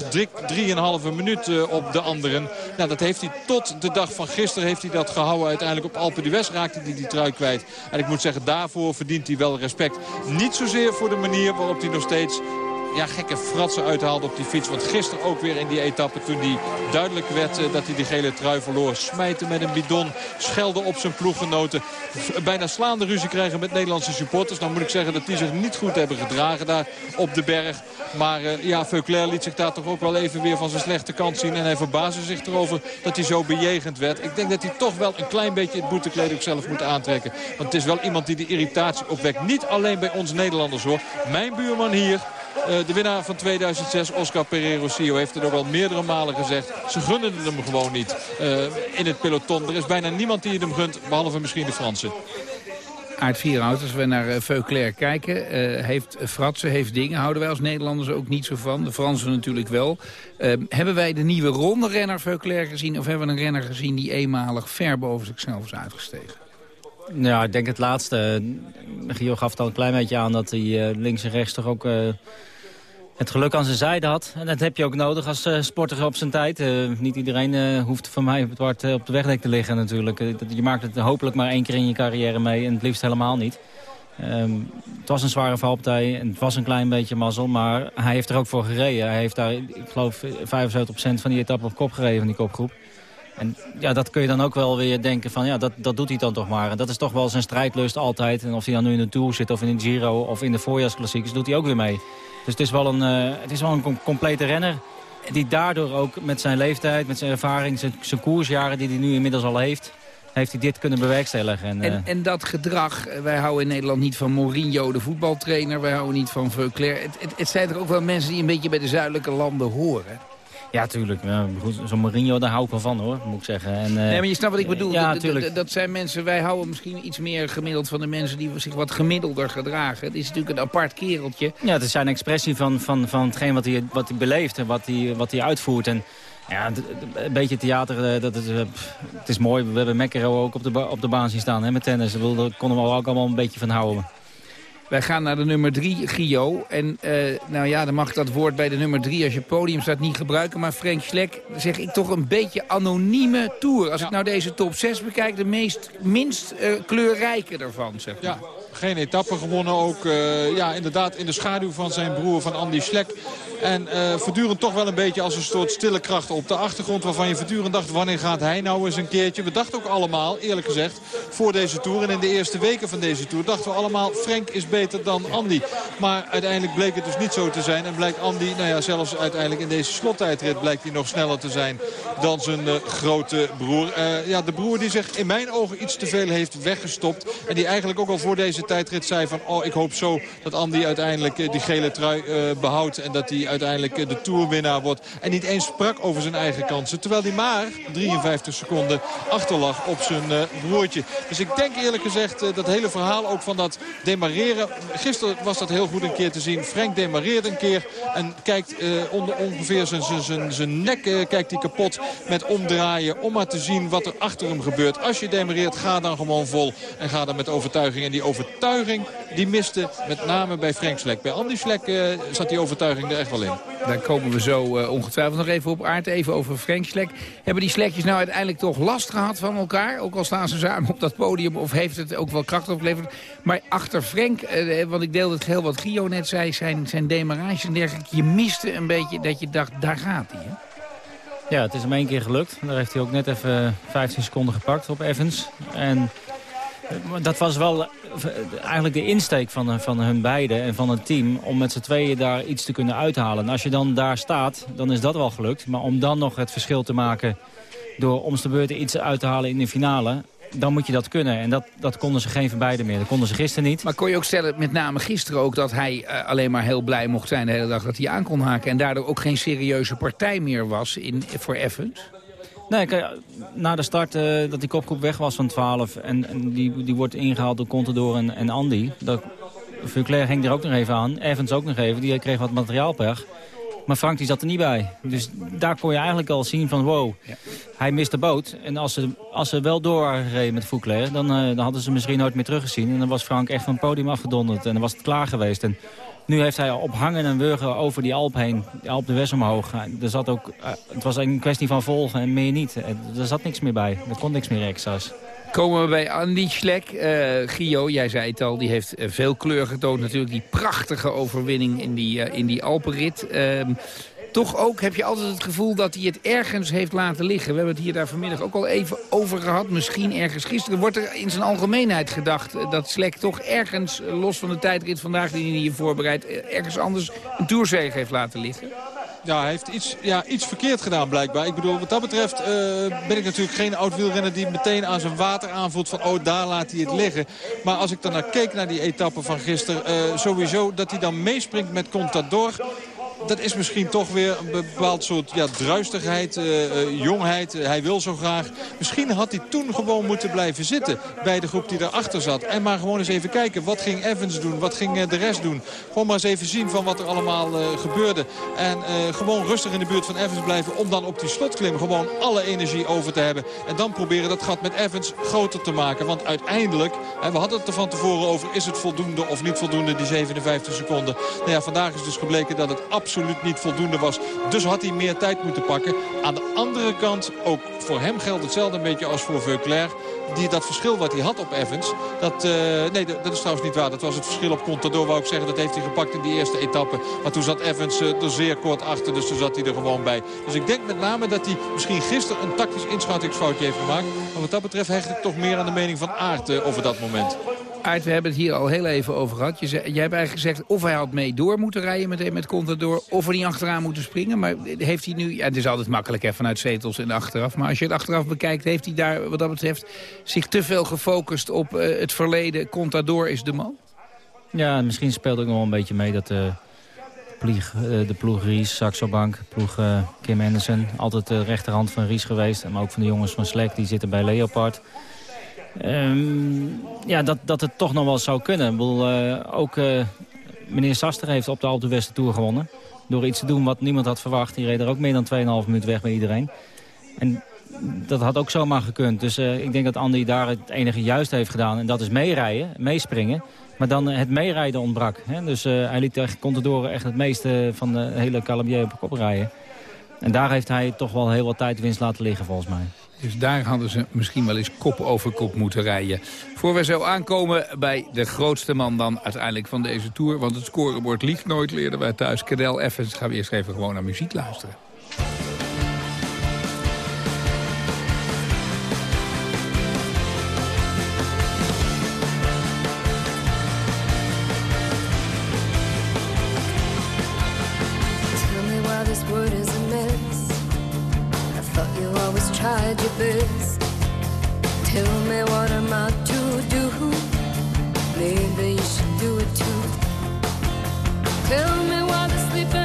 3,5 minuut uh, op de anderen. Nou, dat heeft hij tot de dag van gisteren heeft hij dat gehouden uiteindelijk op Alpe d'Huez raakte hij die trui kwijt. En ik moet zeggen, daarvoor verdient hij wel respect. Niet zozeer voor de manier waarop hij nog steeds ja, gekke fratsen uithaalde op die fiets. Want gisteren ook weer in die etappe toen hij duidelijk werd eh, dat hij die gele trui verloor. Smijten met een bidon, schelden op zijn ploeggenoten. Bijna slaande ruzie krijgen met Nederlandse supporters. Dan moet ik zeggen dat die zich niet goed hebben gedragen daar op de berg. Maar uh, ja, Veuclair liet zich daar toch ook wel even weer van zijn slechte kant zien. En hij verbaasde zich erover dat hij zo bejegend werd. Ik denk dat hij toch wel een klein beetje het boetekleed ook zelf moet aantrekken. Want het is wel iemand die de irritatie opwekt. Niet alleen bij ons Nederlanders hoor. Mijn buurman hier, de winnaar van 2006, Oscar Pereiro Sio, heeft het ook al meerdere malen gezegd. Ze gunnen hem gewoon niet uh, in het peloton. Er is bijna niemand die het hem gunt, behalve misschien de Fransen. Aard Vierhout, als we naar uh, Veuclair kijken, heeft fratsen, heeft dingen. Houden wij als Nederlanders ook niet zo van. De Fransen natuurlijk wel. Uh, hebben wij de nieuwe ronde renner Veuclair gezien... of hebben we een renner gezien die eenmalig ver boven zichzelf is uitgestegen? Ja, ik denk het laatste. Gio gaf al een klein beetje aan dat hij links en rechts toch ook het geluk aan zijn zijde had. En dat heb je ook nodig als uh, sporter op zijn tijd. Niet iedereen hoeft van mij op het, wart, op de wegdek te liggen natuurlijk. je maakt het hopelijk maar één keer in je carrière mee en het liefst helemaal niet. Um, het was een zware valpartij en het was een klein beetje mazzel, maar hij heeft er ook voor gereden. Hij heeft daar, ik geloof, 75% van die etappe op kop gereden van die kopgroep. En ja, dat kun je dan ook wel weer denken van, ja, dat, dat doet hij dan toch maar. En dat is toch wel zijn strijdlust altijd. En of hij dan nu in de Tour zit of in de Giro of in de voorjaarsklassiekers, doet hij ook weer mee. Dus het is wel een, uh, het is wel een complete renner. Die daardoor ook met zijn leeftijd, met zijn ervaring, zijn, zijn koersjaren die hij nu inmiddels al heeft heeft hij dit kunnen bewerkstelligen. En, en, uh... en, dat gedrag, wij houden in Nederland niet van Mourinho, de voetbaltrainer. Wij houden niet van Veuclair. Het, het, het zijn er ook wel mensen die een beetje bij de zuidelijke landen horen. Ja, tuurlijk. Ja, Zo'n Mourinho, daar hou ik wel van hoor, moet ik zeggen. En, uh, nee, maar je snapt wat ik bedoel. Ja, tuurlijk. Dat zijn mensen, wij houden misschien iets meer gemiddeld van de mensen die zich wat gemiddelder gedragen. Het is natuurlijk een apart kereltje. Ja, het is zijn expressie van, van, van hetgeen wat hij, wat hij beleeft en wat hij, wat hij uitvoert. En ja, een beetje theater, dat is, het is mooi. We hebben Mekkero ook op de, op de baan zien staan hè, met tennis. Daar konden we ook allemaal een beetje van houden. Wij gaan naar de nummer 3, Gio. En uh, nou ja, dan mag dat woord bij de nummer 3 als je podium staat niet gebruiken. Maar Frank Schlek, zeg ik toch een beetje anonieme tour. Als ja. ik nou deze top 6 bekijk, de meest, minst uh, kleurrijke ervan, zeg maar. Ja geen etappe gewonnen. Ook uh, ja, inderdaad in de schaduw van zijn broer van Andy Schlek. En uh, voortdurend toch wel een beetje als een soort stille kracht op de achtergrond. Waarvan je voortdurend dacht, wanneer gaat hij nou eens een keertje? We dachten ook allemaal, eerlijk gezegd, voor deze Tour. En in de eerste weken van deze Tour dachten we allemaal, Frank is beter dan Andy. Maar uiteindelijk bleek het dus niet zo te zijn. En blijkt Andy, nou ja, zelfs uiteindelijk in deze slottijdrit blijkt hij nog sneller te zijn dan zijn uh, grote broer. Ja, de broer die zich in mijn ogen iets te veel heeft weggestopt. En die eigenlijk ook al voor deze tijdrit zei van... oh, ik hoop zo dat Andy uiteindelijk die gele trui behoudt. En dat hij uiteindelijk de Tourwinnaar wordt. En niet eens sprak over zijn eigen kansen. Terwijl hij maar 53 seconden achterlag op zijn broertje. Dus ik denk eerlijk gezegd dat hele verhaal ook van dat demareren. Gisteren was dat heel goed een keer te zien. Frank demareert een keer en kijkt onder ongeveer zijn nek kijkt hij kapot met omdraaien. Om maar te zien wat er achter hem gebeurt. Als je demareert, ga dan gewoon vol. En ga dan met overtuiging. En die overtuiging die miste met name bij Frank Slek. Bij Andy Slek zat die overtuiging er echt wel in. Daar komen we zo ongetwijfeld nog even op aard. Even over Frank Slek. Hebben die Slekjes nou uiteindelijk toch last gehad van elkaar? Ook al staan ze samen op dat podium of heeft het ook wel kracht opgeleverd. Maar achter Frank, eh, want ik deelde het geheel wat Gio net zei, zijn, zijn demarage en dergelijke. Je miste een beetje dat je dacht, daar gaat hij. Hè? Ja, het is hem één keer gelukt. Daar heeft hij ook net even 15 seconden gepakt op Evans. En dat was wel eigenlijk de insteek van, van hun beiden en van het team... om met z'n tweeën daar iets te kunnen uithalen. En als je dan daar staat, dan is dat wel gelukt. Maar om dan nog het verschil te maken door om de beurt iets uit te halen in de finale dan moet je dat kunnen. En dat, dat konden ze geen van beiden meer. Dat konden ze gisteren niet. Maar kon je ook stellen, met name gisteren ook... dat hij alleen maar heel blij mocht zijn de hele dag dat hij aan kon haken... en daardoor ook geen serieuze partij meer was in, voor Evans? Nee, na de start uh, dat die kopgroep weg was van 12... en, en die, die wordt ingehaald door Contador en, en Andy... Dat, Vuclair ging er ook nog even aan. Evans ook nog even. Die kreeg wat materiaalpech. Maar Frank die zat er niet bij. Dus daar kon je eigenlijk al zien van wow, ja. hij mist de boot. En als ze, als ze wel door waren gereden met Fouclair, dan, uh, dan hadden ze misschien nooit meer teruggezien. En dan was Frank echt van het podium afgedonderd en dan was het klaar geweest. En nu heeft hij op hangen en wurgen over die Alp heen, die Alp de West omhoog. Zat ook, uh, het was een kwestie van volgen en meer niet. Er zat niks meer bij, er kon niks meer extra's. Komen we bij Andy Schlek. Uh, Gio, jij zei het al, die heeft veel kleur getoond. Natuurlijk die prachtige overwinning in die, in die Alpenrit. Toch ook heb je altijd het gevoel dat hij het ergens heeft laten liggen. We hebben het hier daar vanmiddag ook al even over gehad. Misschien ergens gisteren. Wordt er in zijn algemeenheid gedacht dat Slek toch ergens, los van de tijdrit vandaag die hij hier voorbereidt... ergens anders een toerzege heeft laten liggen? ja, hij heeft iets, ja, iets verkeerd gedaan blijkbaar. Ik bedoel, wat dat betreft ben ik natuurlijk geen oud-wielrenner die meteen aan zijn water aanvoelt van oh, daar laat hij het liggen. Maar als ik dan naar keek naar die etappe van gisteren, sowieso dat hij dan meespringt met Contador dat is misschien toch weer een bepaald soort ja, druistigheid, uh, uh, jongheid. hij wil zo graag. Misschien had hij toen gewoon moeten blijven zitten bij de groep die erachter zat. En maar gewoon eens even kijken. Wat ging Evans doen? Wat ging de rest doen? Gewoon maar eens even zien van wat er allemaal gebeurde. En gewoon rustig in de buurt van Evans blijven. Om dan op die slotklim gewoon alle energie over te hebben. En dan proberen dat gat met Evans groter te maken. Want uiteindelijk, we hadden het er van tevoren over... is het voldoende of niet voldoende, die 57 seconden. Nou ja, vandaag is dus gebleken dat het absoluut absoluut niet voldoende was. Dus had hij meer tijd moeten pakken. Aan de andere kant, ook voor hem geldt hetzelfde beetje als voor Veuclair die, dat verschil wat hij had op Evans... Dat, uh, nee, dat is trouwens niet waar. Dat was het verschil op Contador, wou ik zeggen. Dat heeft hij gepakt in die eerste etappe. Maar toen zat Evans uh, er zeer kort achter, dus toen zat hij er gewoon bij. Dus ik denk met name dat hij misschien gisteren een tactisch inschattingsfoutje heeft gemaakt. Maar wat dat betreft hecht ik toch meer aan de mening van Aert uh, over dat moment. Aert, we hebben het hier al heel even over gehad. Je jij hebt eigenlijk gezegd of hij had mee door moeten rijden met, met Contador... of er niet achteraan moeten springen. Maar heeft hij nu... Ja, het is altijd makkelijk hè, vanuit zetels en achteraf. Maar als je het achteraf bekijkt, heeft hij daar wat dat betreft... zich te veel gefocust op uh, het verleden. Contador is de man? Ja, misschien speelt ook nog een beetje mee dat... Uh... De ploeg Ries, Saxo Bank, ploeg Kim Anderson. Altijd de rechterhand van Ries geweest. Maar ook van de jongens van Slek, die zitten bij Leopard. Um, ja, dat, dat het toch nog wel zou kunnen. Ik bedoel, uh, ook uh, meneer Saster heeft op de Alpe West Tour gewonnen. Door iets te doen wat niemand had verwacht. Die reed er ook meer dan 2,5 minuut weg bij iedereen. En dat had ook zomaar gekund. Dus uh, ik denk dat Andy daar het enige juist heeft gedaan. En dat is meerijden, meespringen. Maar dan het meerijden ontbrak. Hè? Dus hij liet echt Contador echt het meeste van de hele Calabier op kop rijden. En daar heeft hij toch wel heel wat tijdwinst laten liggen volgens mij. Dus daar hadden ze misschien wel eens kop over kop moeten rijden. Voor we zo aankomen bij de grootste man dan uiteindelijk van deze Tour. Want het scorebord liegt nooit, leerden wij thuis. Cadel Evans gaan we eerst even gewoon naar muziek luisteren. Tried your best. Tell me what am I to do? Maybe you should do it too. Tell me why they're sleeping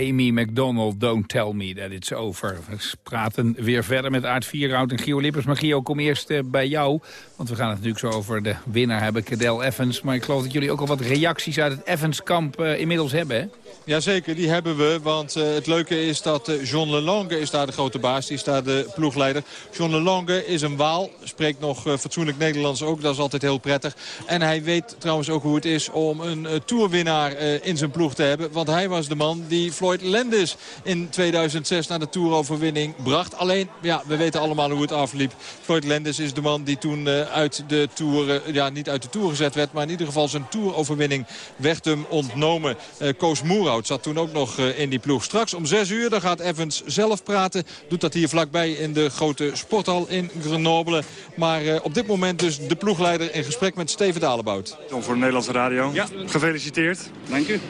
Amy McDonald, don't tell me that it's over. We praten weer verder met Aard Vierhout en Gio Lippers. Maar Gio, kom eerst eh, bij jou. Want we gaan het natuurlijk zo over de winnaar hebben, Cadel Evans. Maar ik geloof dat jullie ook al wat reacties uit het Evans-kamp eh, inmiddels hebben, hè? Jazeker, die hebben we. Want eh, het leuke is dat eh, John Lelonge is daar de grote baas. Die is daar de ploegleider. John Lelonge is een Waal. Spreekt nog eh, fatsoenlijk Nederlands ook. Dat is altijd heel prettig. En hij weet trouwens ook hoe het is om een uh, tourwinnaar uh, in zijn ploeg te hebben. Want hij was de man die Floyd Landis in 2006 naar de toeroverwinning bracht. Alleen, ja, we weten allemaal hoe het afliep. Floyd Landis is de man die toen uh, uit de tour, ja, niet uit de tour gezet werd. Maar in ieder geval zijn toeroverwinning werd hem ontnomen. Koos Zat toen ook nog uh, in die ploeg. Straks om 6 uur dan gaat Evans zelf praten. Doet dat hier vlakbij in de grote sporthal in Grenoble. Maar uh, op dit moment dus de ploegleider in gesprek met Steven Dalebout. Voor de Nederlandse radio. Ja. Gefeliciteerd. Dank u.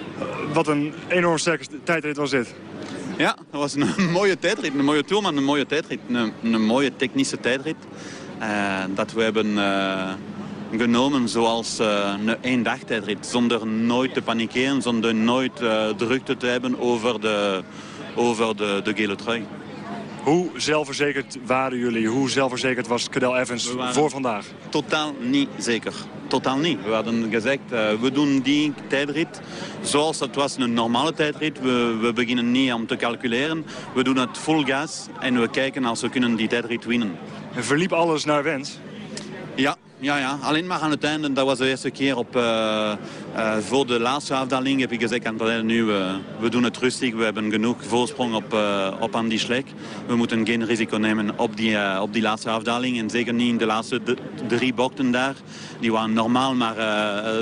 Wat een enorm sterke tijdrit was dit. Ja, dat was een mooie tijdrit. Een mooie tour, maar een mooie tijdrit. Een, een mooie technische tijdrit. Uh, dat we hebben genomen zoals uh, een eendagtijdrit. Zonder nooit te panikeren, zonder nooit uh, drukte te hebben over de, over de, de gele trui. Hoe zelfverzekerd waren jullie? Hoe zelfverzekerd was Cadel Evans voor vandaag? Totaal niet zeker. Totaal niet. We hadden gezegd, uh, we doen die tijdrit zoals het was een normale tijdrit. We, we beginnen niet om te calculeren. We doen het vol gas en we kijken als we kunnen die tijdrit winnen. En verliep alles naar wens? Ja, ja, ja, alleen maar aan het einde. Dat was de eerste keer op, uh, uh, voor de laatste afdaling heb ik gezegd aan het nu, uh, we doen het rustig. We hebben genoeg voorsprong op, op Andy Schleck. We moeten geen risico nemen op die, op die laatste afdaling. En zeker niet in de laatste drie bochten daar. Die waren normaal, maar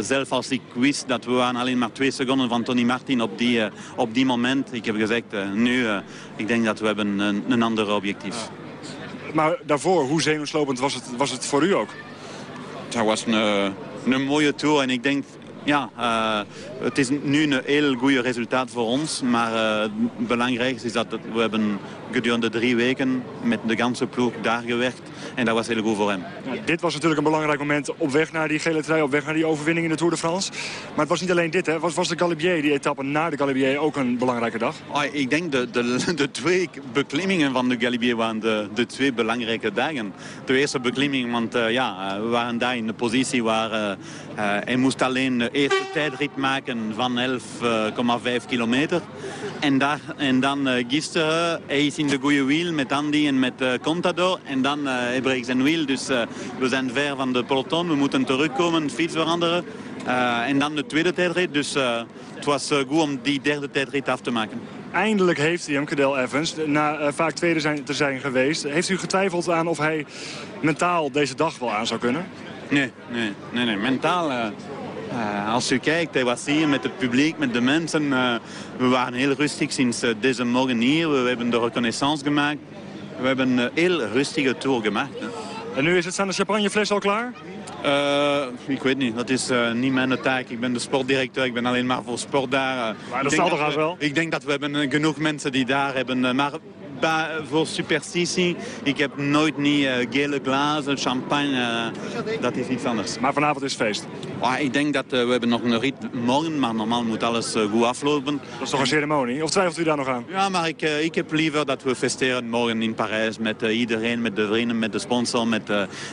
zelf als ik wist dat we waren alleen maar twee seconden van Tony Martin op die, op die moment. Ik heb gezegd, nu, ik denk dat we hebben een, een ander objectief. Maar daarvoor, hoe zenuwslopend was het, was het voor u ook? Het was een, een mooie tour en ik denk ja, uh, het is nu een heel goed resultaat voor ons. Maar uh, het belangrijkste is dat we hebben gedurende drie weken met de ganse ploeg daar gewerkt. En dat was heel goed voor hem. Ja, dit was natuurlijk een belangrijk moment op weg naar die gele trui, op weg naar die overwinning in de Tour de France. Maar het was niet alleen dit, hè? Was, was de Galibier, die etappe na de Galibier, ook een belangrijke dag? Oh, ik denk de, de, de twee beklimmingen van de Galibier waren de, de twee belangrijke dagen. De eerste beklimming, want uh, ja, we waren daar in de positie waar hij moest alleen eerste tijdrit maken van 11,5 kilometer. En, daar, en dan uh, gisteren, hij is in de goede wiel met Andy en met uh, Contador. En dan uh, hij breekt zijn wiel, dus we zijn ver van de peloton. We moeten terugkomen, fiets veranderen. en dan de tweede tijdrit, dus het was goed om die derde tijdrit af te maken. Eindelijk heeft hij hem, Cadel Evans, na vaak tweede zijn, te zijn geweest. Heeft u getwijfeld aan of hij mentaal deze dag wel aan zou kunnen? Nee, nee, nee, nee. mentaal... Uh, als u kijkt, hij was hier met het publiek, met de mensen. Uh, we waren heel rustig sinds uh, deze morgen hier. We, hebben de reconnaissance gemaakt. We hebben een heel rustige tour gemaakt. Hè. En nu is het, zijn de champagnefles al klaar? ik weet niet, dat is niet mijn taak. Ik ben de sportdirecteur, ik ben alleen maar voor sport daar. maar dat zal toch wel? Ik denk dat we hebben genoeg mensen die daar hebben. maar voor superstitie. Ik heb nooit niet uh, gele glazen, champagne. Uh, dat is iets anders. Maar vanavond is feest? Oh, ik denk dat uh, we hebben nog een rit morgen, maar normaal moet alles goed aflopen. Dat is toch een ceremonie? Of twijfelt u daar nog aan? Ja, maar ik, ik heb liever dat we festeren morgen in Parijs met iedereen, met de vrienden, met de sponsor, met,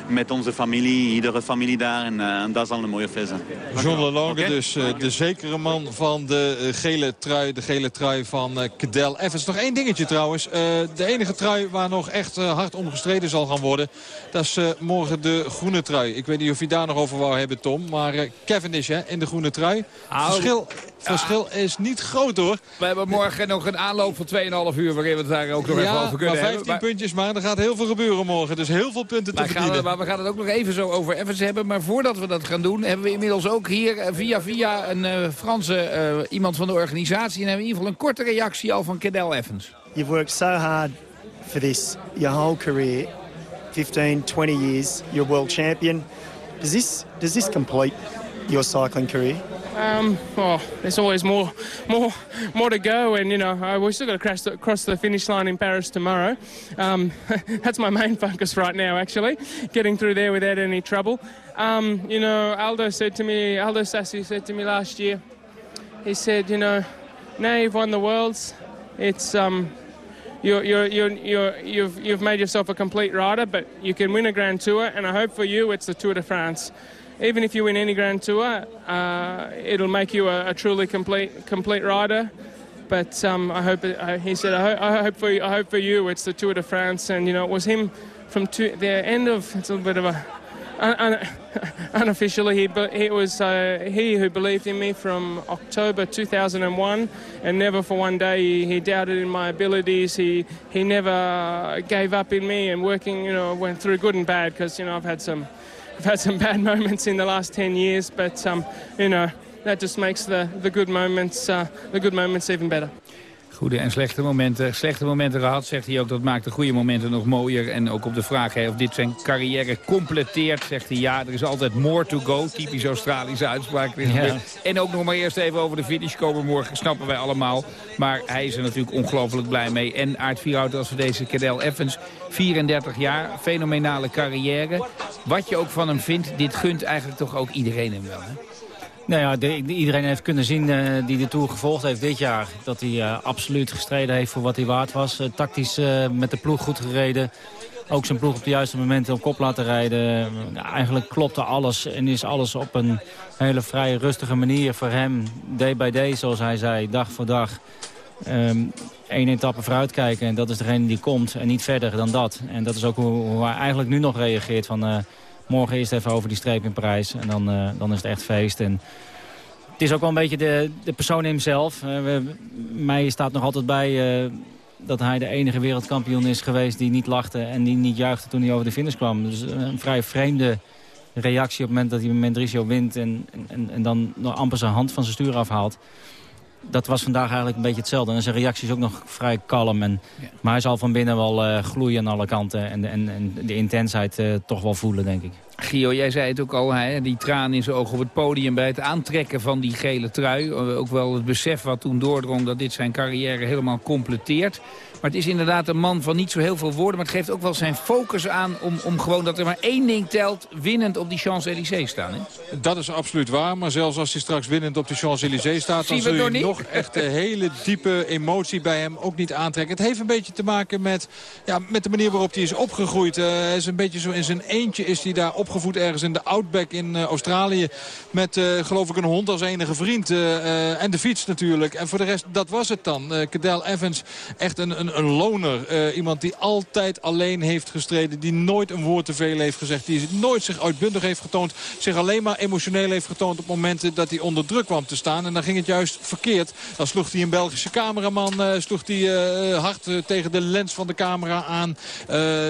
met onze familie, iedere familie daar. En dat zal een mooie feest zijn. John Lelange, okay. dus de zekere man van de gele trui, de gele trui van Cadel Evans. Nog één dingetje trouwens de enige trui waar nog echt uh, hard om gestreden zal gaan worden. Dat is uh, morgen de groene trui. Ik weet niet of je daar nog over wou hebben, Tom. Maar uh, Cavendish hè, in de groene trui. Oh, verschil, verschil is niet groot hoor. We hebben morgen nog een aanloop van 2,5 uur waarin we het daar ook nog ja, even over kunnen maar 15 hebben. puntjes maar. Er gaat heel veel gebeuren morgen. Dus heel veel punten maar te verdienen. We, maar we gaan het ook nog even zo over Evans hebben. Maar voordat we dat gaan doen hebben we inmiddels ook hier via via een Franse iemand van de organisatie. En hebben we in ieder geval een korte reactie al van Cadel Evans. You've worked so hard for this your whole career 15 20 years you're world champion does this does this complete your cycling career um, well, there's always more, more, more to go, and you know uh, we've still got to cross the, cross the finish line in Paris tomorrow. Um, that's my main focus right now, actually, getting through there without any trouble. Um, you know, Aldo said to me, Aldo Sassi said to me last year, he said, you know, now you've won the worlds, it's um, you're, you're, you're, you're, you've, you've made yourself a complete rider, but you can win a Grand Tour, and I hope for you it's the Tour de France. Even if you win any Grand Tour, uh, it'll make you a, a, truly complete, complete rider. But um, I hope, uh, he said, I, ho I, hope for you, I hope for you it's the Tour de France. And, you know, it was him from to, the end of, it's a little bit of a, unofficially, he, he was uh, he who believed in me from October 2001, and never for one day he, he, doubted in my abilities. He he never gave up in me, and working, you know, went through good and bad because you know I've had some I've had some bad moments in the last 10 years, but um, you know that just makes the the good moments uh, the good moments even better. Goede en slechte momenten. Slechte momenten gehad, zegt hij ook. Dat maakt de goede momenten nog mooier. En ook op de vraag hè, of dit zijn carrière completeert, zegt hij ja. Er is altijd more to go. Typisch Australische uitspraak. Ja. En ook nog maar eerst even over de finish komen morgen. Snappen wij allemaal. Maar hij is er natuurlijk ongelooflijk blij mee. En Aard Vierhout als we deze Cadel Evans. 34 jaar, fenomenale carrière. Wat je ook van hem vindt, dit gunt eigenlijk toch ook iedereen hem wel. Hè? Nou ja, de, iedereen heeft kunnen zien uh, die de Tour gevolgd heeft dit jaar... dat hij uh, absoluut gestreden heeft voor wat hij waard was. Uh, tactisch met de ploeg goed gereden. Ook zijn ploeg op de juiste momenten op kop laten rijden. eigenlijk klopte alles en is alles op een hele vrij rustige manier voor hem. Day by day, zoals hij zei, dag voor dag. Um, één etappe vooruitkijken en dat is degene die komt en niet verder dan dat. En dat is ook hoe, hoe hij eigenlijk nu nog reageert van Morgen eerst even over die streep in prijs. En dan, uh, dan is het echt feest. En het is ook wel een beetje de, de persoon in hemzelf. We, mij staat nog altijd bij uh, dat hij de enige wereldkampioen is geweest... die niet lachte en die niet juichte toen hij over de finish kwam. Dus een vrij vreemde reactie op het moment dat hij met Mendrisio wint... En, en, en dan nog amper zijn hand van zijn stuur afhaalt dat was vandaag eigenlijk een beetje hetzelfde. En zijn reactie is ook nog vrij kalm. En, ja. Maar hij zal van binnen wel uh, gloeien aan alle kanten. En, en, en de intensheid uh, toch wel voelen, denk ik. Gio, jij zei het ook al, hè? die traan in zijn ogen op het podium... bij het aantrekken van die gele trui. Ook wel het besef wat toen doordrong dat dit zijn carrière helemaal completeert. Maar het is inderdaad een man van niet zo heel veel woorden... maar het geeft ook wel zijn focus aan om, om gewoon dat er maar één ding telt... winnend op die Champs-Élysées staan. Hè? Dat is absoluut waar, maar zelfs als hij straks winnend op die Champs-Élysées staat... dan zul je nog, nog echt een hele diepe emotie bij hem ook niet aantrekken. Het heeft een beetje te maken met, ja, met de manier waarop hij is opgegroeid. Uh, hij is een beetje zo in zijn eentje is hij daar opgevoed ergens in de Outback in uh, Australië. Met uh, geloof ik een hond als enige vriend. en de fiets natuurlijk. En voor de rest, dat was het dan. Uh, Cadel Evans, echt een, een, een loner. iemand die altijd alleen heeft gestreden. Die nooit een woord te veel heeft gezegd. Die nooit zich uitbundig heeft getoond. Zich alleen maar emotioneel heeft getoond op momenten dat hij onder druk kwam te staan. En dan ging het juist verkeerd. Dan sloeg hij een Belgische cameraman sloeg hij, hard tegen de lens van de camera aan.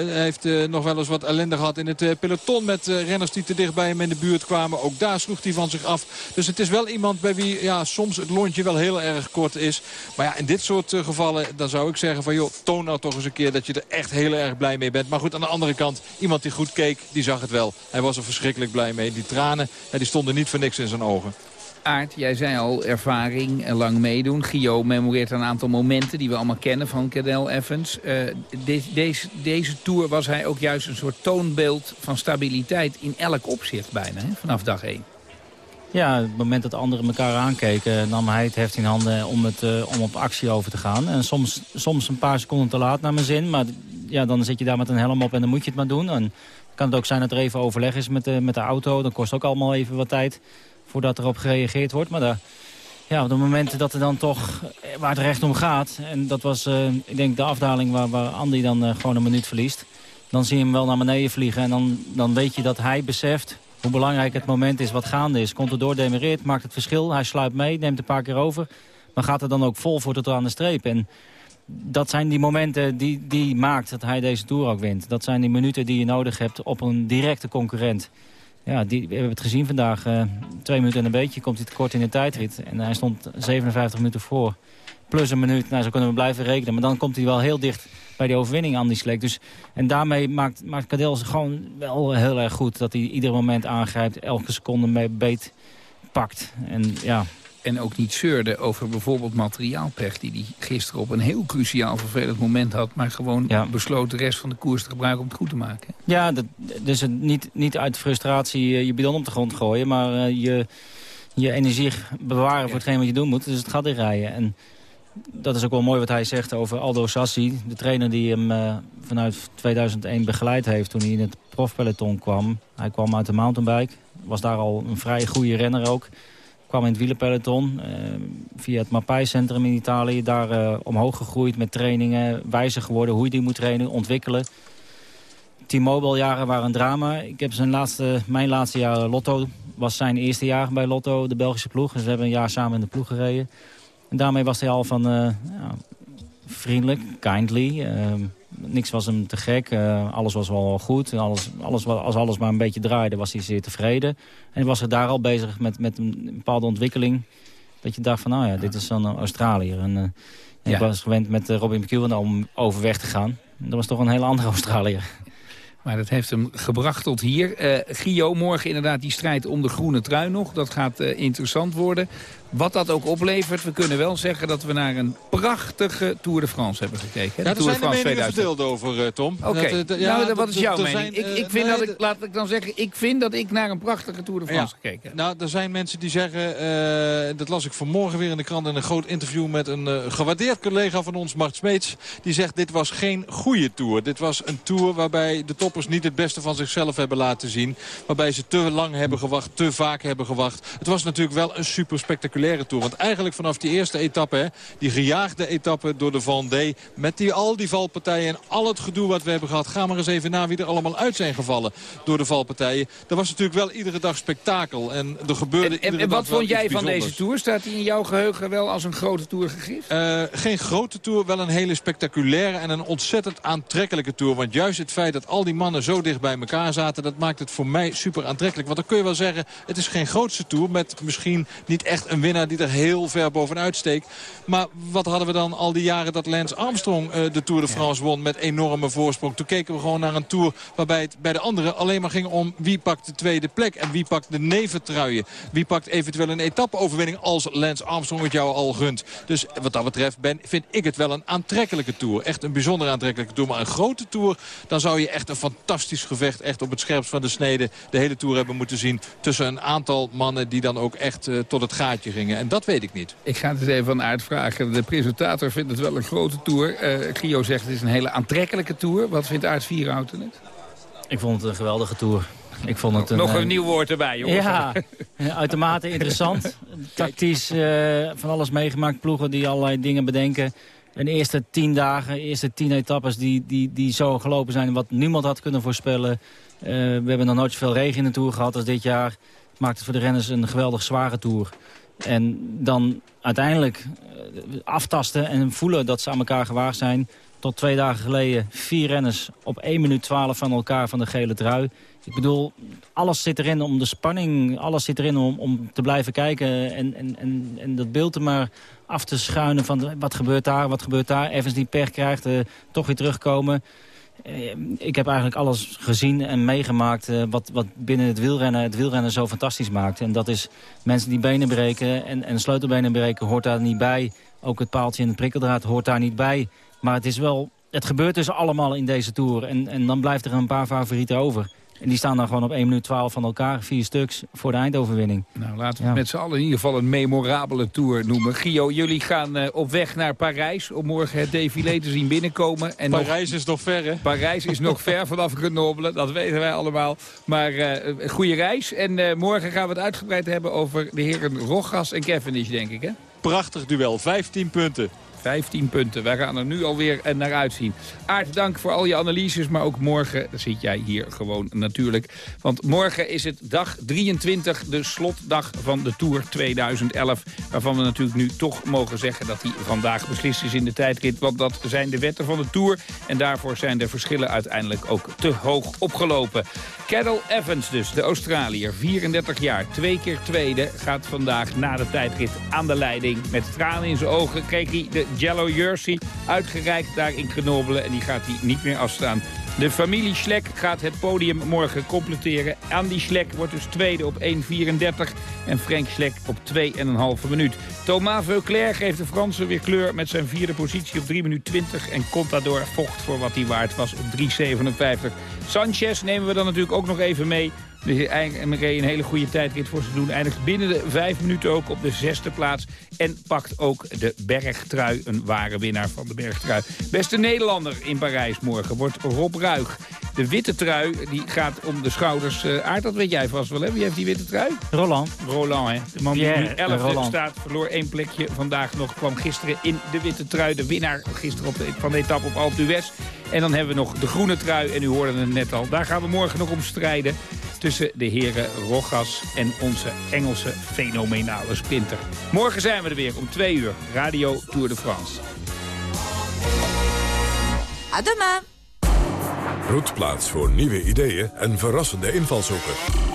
heeft nog wel eens wat ellende gehad in het peloton met renners die te dicht bij hem in de buurt kwamen. Ook daar sloeg hij van zich af. Dus het is wel iemand bij wie ja, soms het lontje wel heel erg kort is. Maar ja, in dit soort gevallen dan zou ik zeggen van toon nou toch eens een keer dat je er echt heel erg blij mee bent. Maar goed, aan de andere kant, iemand die goed keek, die zag het wel. Hij was er verschrikkelijk blij mee. Die tranen, die stonden niet voor niks in zijn ogen. Aard, jij zei al ervaring en lang meedoen. Gio memoreert een aantal momenten die we allemaal kennen van Cadel Evans. De, deze, deze Tour was hij ook juist een soort toonbeeld van stabiliteit in elk opzicht bijna, hè, vanaf dag 1. Ja, het moment dat anderen elkaar aankeken, nam hij het heft in handen om, het, uh, om op actie over te gaan. En soms, soms een paar seconden te laat naar mijn zin, maar ja, dan zit je daar met een helm op en dan moet je het maar doen. En kan het ook zijn dat er even overleg is met de, met de auto, dan kost ook allemaal even wat tijd voordat erop gereageerd wordt. Maar daar, ja, op de momenten dat er dan toch, eh, waar het recht om gaat... en dat was, ik denk, de afdaling waar, waar Andy dan gewoon een minuut verliest... dan zie je hem wel naar beneden vliegen en dan, dan weet je dat hij beseft... hoe belangrijk het moment is wat gaande is. Komt er door, demereert, maakt het verschil. Hij sluit mee, neemt een paar keer over... maar gaat er dan ook vol voor tot aan de streep. En dat zijn die momenten die, die maakt dat hij deze Tour ook wint. Dat zijn die minuten die je nodig hebt op een directe concurrent ja, die, we hebben het gezien vandaag. Uh, twee minuten en een beetje komt hij tekort in de tijdrit. En hij stond 57 minuten voor. Plus een minuut, nou, zo kunnen we blijven rekenen. Maar dan komt hij wel heel dicht bij die overwinning aan die Slek. Dus, en daarmee maakt, maakt Cadel gewoon wel heel erg goed. Dat hij ieder moment aangrijpt, elke seconde mee beet pakt. En ja, en ook niet zeurde over bijvoorbeeld materiaalpech... die hij gisteren op een heel cruciaal vervelend moment had... maar gewoon ja. besloot de rest van de koers te gebruiken om het goed te maken. Ja, dat, dus niet, niet uit frustratie je bidon op de grond gooien... maar uh, je, je energie bewaren ja. voor hetgeen wat je doen moet. Dus het gaat inrijden. En dat is ook wel mooi wat hij zegt over Aldo Sassi. De trainer die hem uh, vanuit 2001 begeleid heeft toen hij in het profpeloton kwam. Hij kwam uit de mountainbike. Was daar al een vrij goede renner ook kwam in het wielerpeloton uh, via het Mapai-centrum in Italië. Daar uh, omhoog gegroeid met trainingen, wijzer geworden hoe je die moet trainen, ontwikkelen. T-Mobile jaren waren een drama. Ik heb zijn laatste, mijn laatste jaar Lotto was zijn eerste jaar bij Lotto, de Belgische ploeg. Dus we hebben een jaar samen in de ploeg gereden. En daarmee was hij al van uh, ja, vriendelijk, kindly. Ehm, niks was hem te gek. Uh, alles was wel goed. Alles, alles, als alles maar een beetje draaide, was hij zeer tevreden. En hij was er daar al bezig met, met een bepaalde ontwikkeling. Dat je dacht van, nou ja, dit is dan Australiër. En, ja. Ik was gewend met Robin McEwen om overweg te gaan. Dat was toch een hele andere Australiër. Maar dat heeft hem gebracht tot hier. Uh, Gio, morgen inderdaad die strijd om de groene trui nog. Dat gaat uh, interessant worden. Wat dat ook oplevert, we kunnen wel zeggen dat we naar een prachtige Tour de France hebben gekeken. Ja, de Tour de France 2000. verdeeld over, uh, Tom. Oké, okay. ja, nou, wat is jouw mening? Zijn, ik, ik, vind nee, dat ik, laat ik dan zeggen, ik vind dat ik naar een prachtige Tour de France ja. gekeken heb. Nou, er zijn mensen die zeggen, uh, dat las ik vanmorgen weer in de krant... in een groot interview met een uh, gewaardeerd collega van ons, Mart Smeets. Die zegt, dit was geen goede Tour. Dit was een Tour waarbij de top niet het beste van zichzelf hebben laten zien. Waarbij ze te lang hebben gewacht, te vaak hebben gewacht. Het was natuurlijk wel een super spectaculaire Tour. Want eigenlijk vanaf die eerste etappe, hè, die gejaagde etappe door de Vendée... met die, al die valpartijen en al het gedoe wat we hebben gehad... ga maar eens even na wie er allemaal uit zijn gevallen door de valpartijen. Dat was natuurlijk wel iedere dag spektakel. En er gebeurde En, en wat vond jij van deze Tour? Staat die in jouw geheugen wel als een grote Tour gegrift? Uh, geen grote Tour, wel een hele spectaculaire en een ontzettend aantrekkelijke Tour. Want juist het feit dat al die mannen zo dicht bij elkaar zaten... dat maakt het voor mij super aantrekkelijk. Want dan kun je wel zeggen, het is geen grootste Tour... met misschien niet echt een winnaar die er heel ver bovenuit steekt. Maar wat hadden we dan al die jaren dat Lance Armstrong uh, de Tour de France won... met enorme voorsprong. Toen keken we gewoon naar een Tour waarbij het bij de anderen alleen maar ging om... wie pakt de tweede plek en wie pakt de neventruien. Wie pakt eventueel een etappe-overwinning als Lance Armstrong het jou al gunt. Dus wat dat betreft ben, vind ik het wel een aantrekkelijke Tour. Echt een bijzonder aantrekkelijke Tour. Maar een grote Tour, dan zou je echt een fantastisch gevecht... echt op het scherpst van de snede de hele Tour hebben moeten zien... tussen een aantal mannen die dan ook echt uh, tot het gaatje gingen. En dat weet ik niet. Ik ga het eens even van Aard vragen. De presentator vindt het wel een grote Tour. Uh, Gio zegt het is een hele aantrekkelijke Tour. Wat vindt Aard Vierhouten het? Ik vond het een geweldige Tour. Ik vond het een, Nog een nieuw woord erbij, jongens. Ja, uitermate interessant. Tactisch uh, van alles meegemaakt. Ploegen die allerlei dingen bedenken. En eerste tien dagen, eerste tien etappes die, die, die zo gelopen zijn... wat niemand had kunnen voorspellen. Uh, we hebben nog nooit zoveel regen in de Tour gehad als dit jaar. Maakt het voor de renners een geweldig zware Tour. En dan uiteindelijk aftasten en voelen dat ze aan elkaar gewaagd zijn. Tot twee dagen geleden vier renners op 1 minuut 12 van elkaar van de gele trui. Ik bedoel, alles zit erin om de spanning, alles zit erin om, om te blijven kijken... En, en, en, en dat beeld er maar af te schuinen van wat gebeurt daar, wat gebeurt daar. Evans die pech krijgt, uh, toch weer terugkomen. Uh, ik heb eigenlijk alles gezien en meegemaakt uh, wat, wat binnen het wielrennen, het wielrennen zo fantastisch maakt. En dat is mensen die benen breken en, en sleutelbenen breken hoort daar niet bij. Ook het paaltje in de prikkeldraad hoort daar niet bij. Maar het is wel, het gebeurt dus allemaal in deze Tour. En, en dan blijft er een paar favorieten over. En die staan dan gewoon op 1 minuut 12 van elkaar, vier stuks, voor de eindoverwinning. Nou, laten we ja. met z'n allen in ieder geval een memorabele tour noemen. Gio, jullie gaan uh, op weg naar Parijs om morgen het défilé te zien binnenkomen. En Parijs nog... is nog ver, hè? Parijs is nog ver vanaf Grenoble, dat weten wij allemaal. Maar uh, een goede reis. En uh, morgen gaan we het uitgebreid hebben over de heren Rogas en Cavendish, denk ik, hè? Prachtig duel, 15 punten. 15 punten. Wij gaan er nu alweer naar uitzien. Aart, dank voor al je analyses. Maar ook morgen zit jij hier gewoon natuurlijk. Want morgen is het dag 23, de slotdag van de Tour 2011. Waarvan we natuurlijk nu toch mogen zeggen dat die vandaag beslist is in de tijdrit. Want dat zijn de wetten van de Tour. En daarvoor zijn de verschillen uiteindelijk ook te hoog opgelopen. Cadel Evans dus, de Australiër, 34 jaar, twee keer tweede... gaat vandaag na de tijdrit aan de leiding. Met tranen in zijn ogen kreeg hij de Jello Jersey uitgereikt daar in Grenoble. En die gaat hij niet meer afstaan. De familie Schlek gaat het podium morgen completeren. Andy Schlek wordt dus tweede op 1.34 en Frank Schlek op 2,5 minuut. Thomas Veuclair geeft de Fransen weer kleur met zijn vierde positie op 3 minuut 20. En Contador vocht voor wat hij waard was op 3,57. Sanchez nemen we dan natuurlijk ook nog even mee. De reed een hele goede tijdrit voor ze doen. Eindigt binnen de vijf minuten ook op de zesde plaats. En pakt ook de bergtrui, een ware winnaar van de bergtrui. Beste Nederlander in Parijs morgen wordt Rob Ruig. De witte trui die gaat om de schouders. Uh, Aard, dat weet jij vast wel, hè? Wie heeft die witte trui? Roland. Roland, hè? De man die nu 11 staat, verloor één plekje vandaag nog. Kwam gisteren in de witte trui. De winnaar gisteren op de, van de etappe op Alpe d'Huez. En dan hebben we nog de groene trui. En u hoorde het net al. Daar gaan we morgen nog om strijden. Tussen de heren Rogas en onze Engelse fenomenale sprinter. Morgen zijn we er weer om twee uur. Radio Tour de France. À demain. Roetplaats voor nieuwe ideeën en verrassende invalshoeken.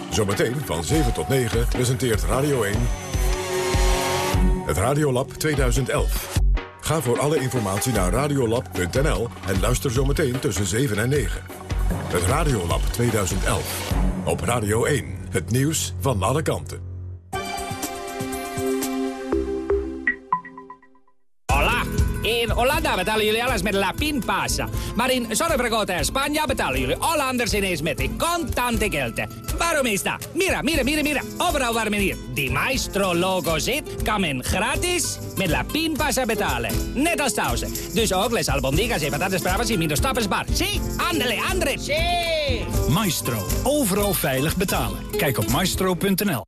Zometeen van 7 tot 9 presenteert Radio 1 het Radiolab 2011. Ga voor alle informatie naar radiolab.nl en luister zometeen tussen 7 en 9. Het Radiolab 2011. Op Radio 1. Het nieuws van alle kanten. Hola. In Hollanda betalen jullie alles met La Pinpasa. Maar in Zorrebragota en Spanje betalen jullie Hollanders ineens met de contante gelden. Waarom is dat? Mira, mira, mira, mira. Overal waar meneer die Maestro-logo zit, kan men gratis met La Pinpasa betalen. Net als thuis. Dus ook les albondigas en patatas bravas y minder stappersbar. Sí, andele, andre. Sí. Maestro. Overal veilig betalen. Kijk op maestro.nl.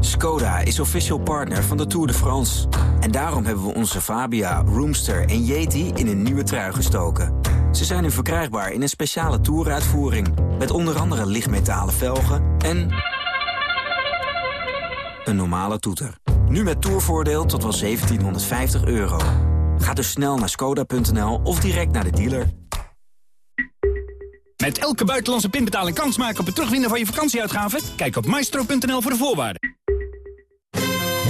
Skoda is official partner van de Tour de France. En daarom hebben we onze Fabia, Roomster en Yeti in een nieuwe trui gestoken. Ze zijn nu verkrijgbaar in een speciale Touruitvoering. Met onder andere lichtmetalen velgen en... een normale toeter. Nu met tourvoordeel tot wel 1750 euro. Ga dus snel naar skoda.nl of direct naar de dealer. Met elke buitenlandse pinbetaling kans maken op het terugwinnen van je vakantieuitgaven? Kijk op maestro.nl voor de voorwaarden.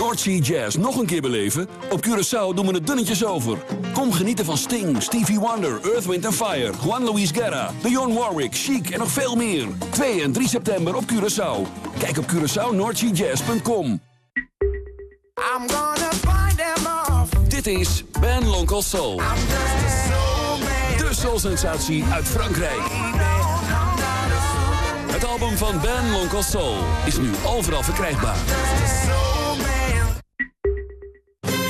Noordsea Jazz nog een keer beleven? Op Curaçao doen we het dunnetjes over. Kom genieten van Sting, Stevie Wonder, Earth, Wind Fire... Juan Luis Guerra, Dionne Warwick, Chic en nog veel meer. 2 en 3 september op Curaçao. Kijk op CuraçaoNoordseaJazz.com. Dit is Ben Lonkel Soul. De soul-sensatie uit Frankrijk. Het album van Ben Lonkel Soul is nu overal verkrijgbaar.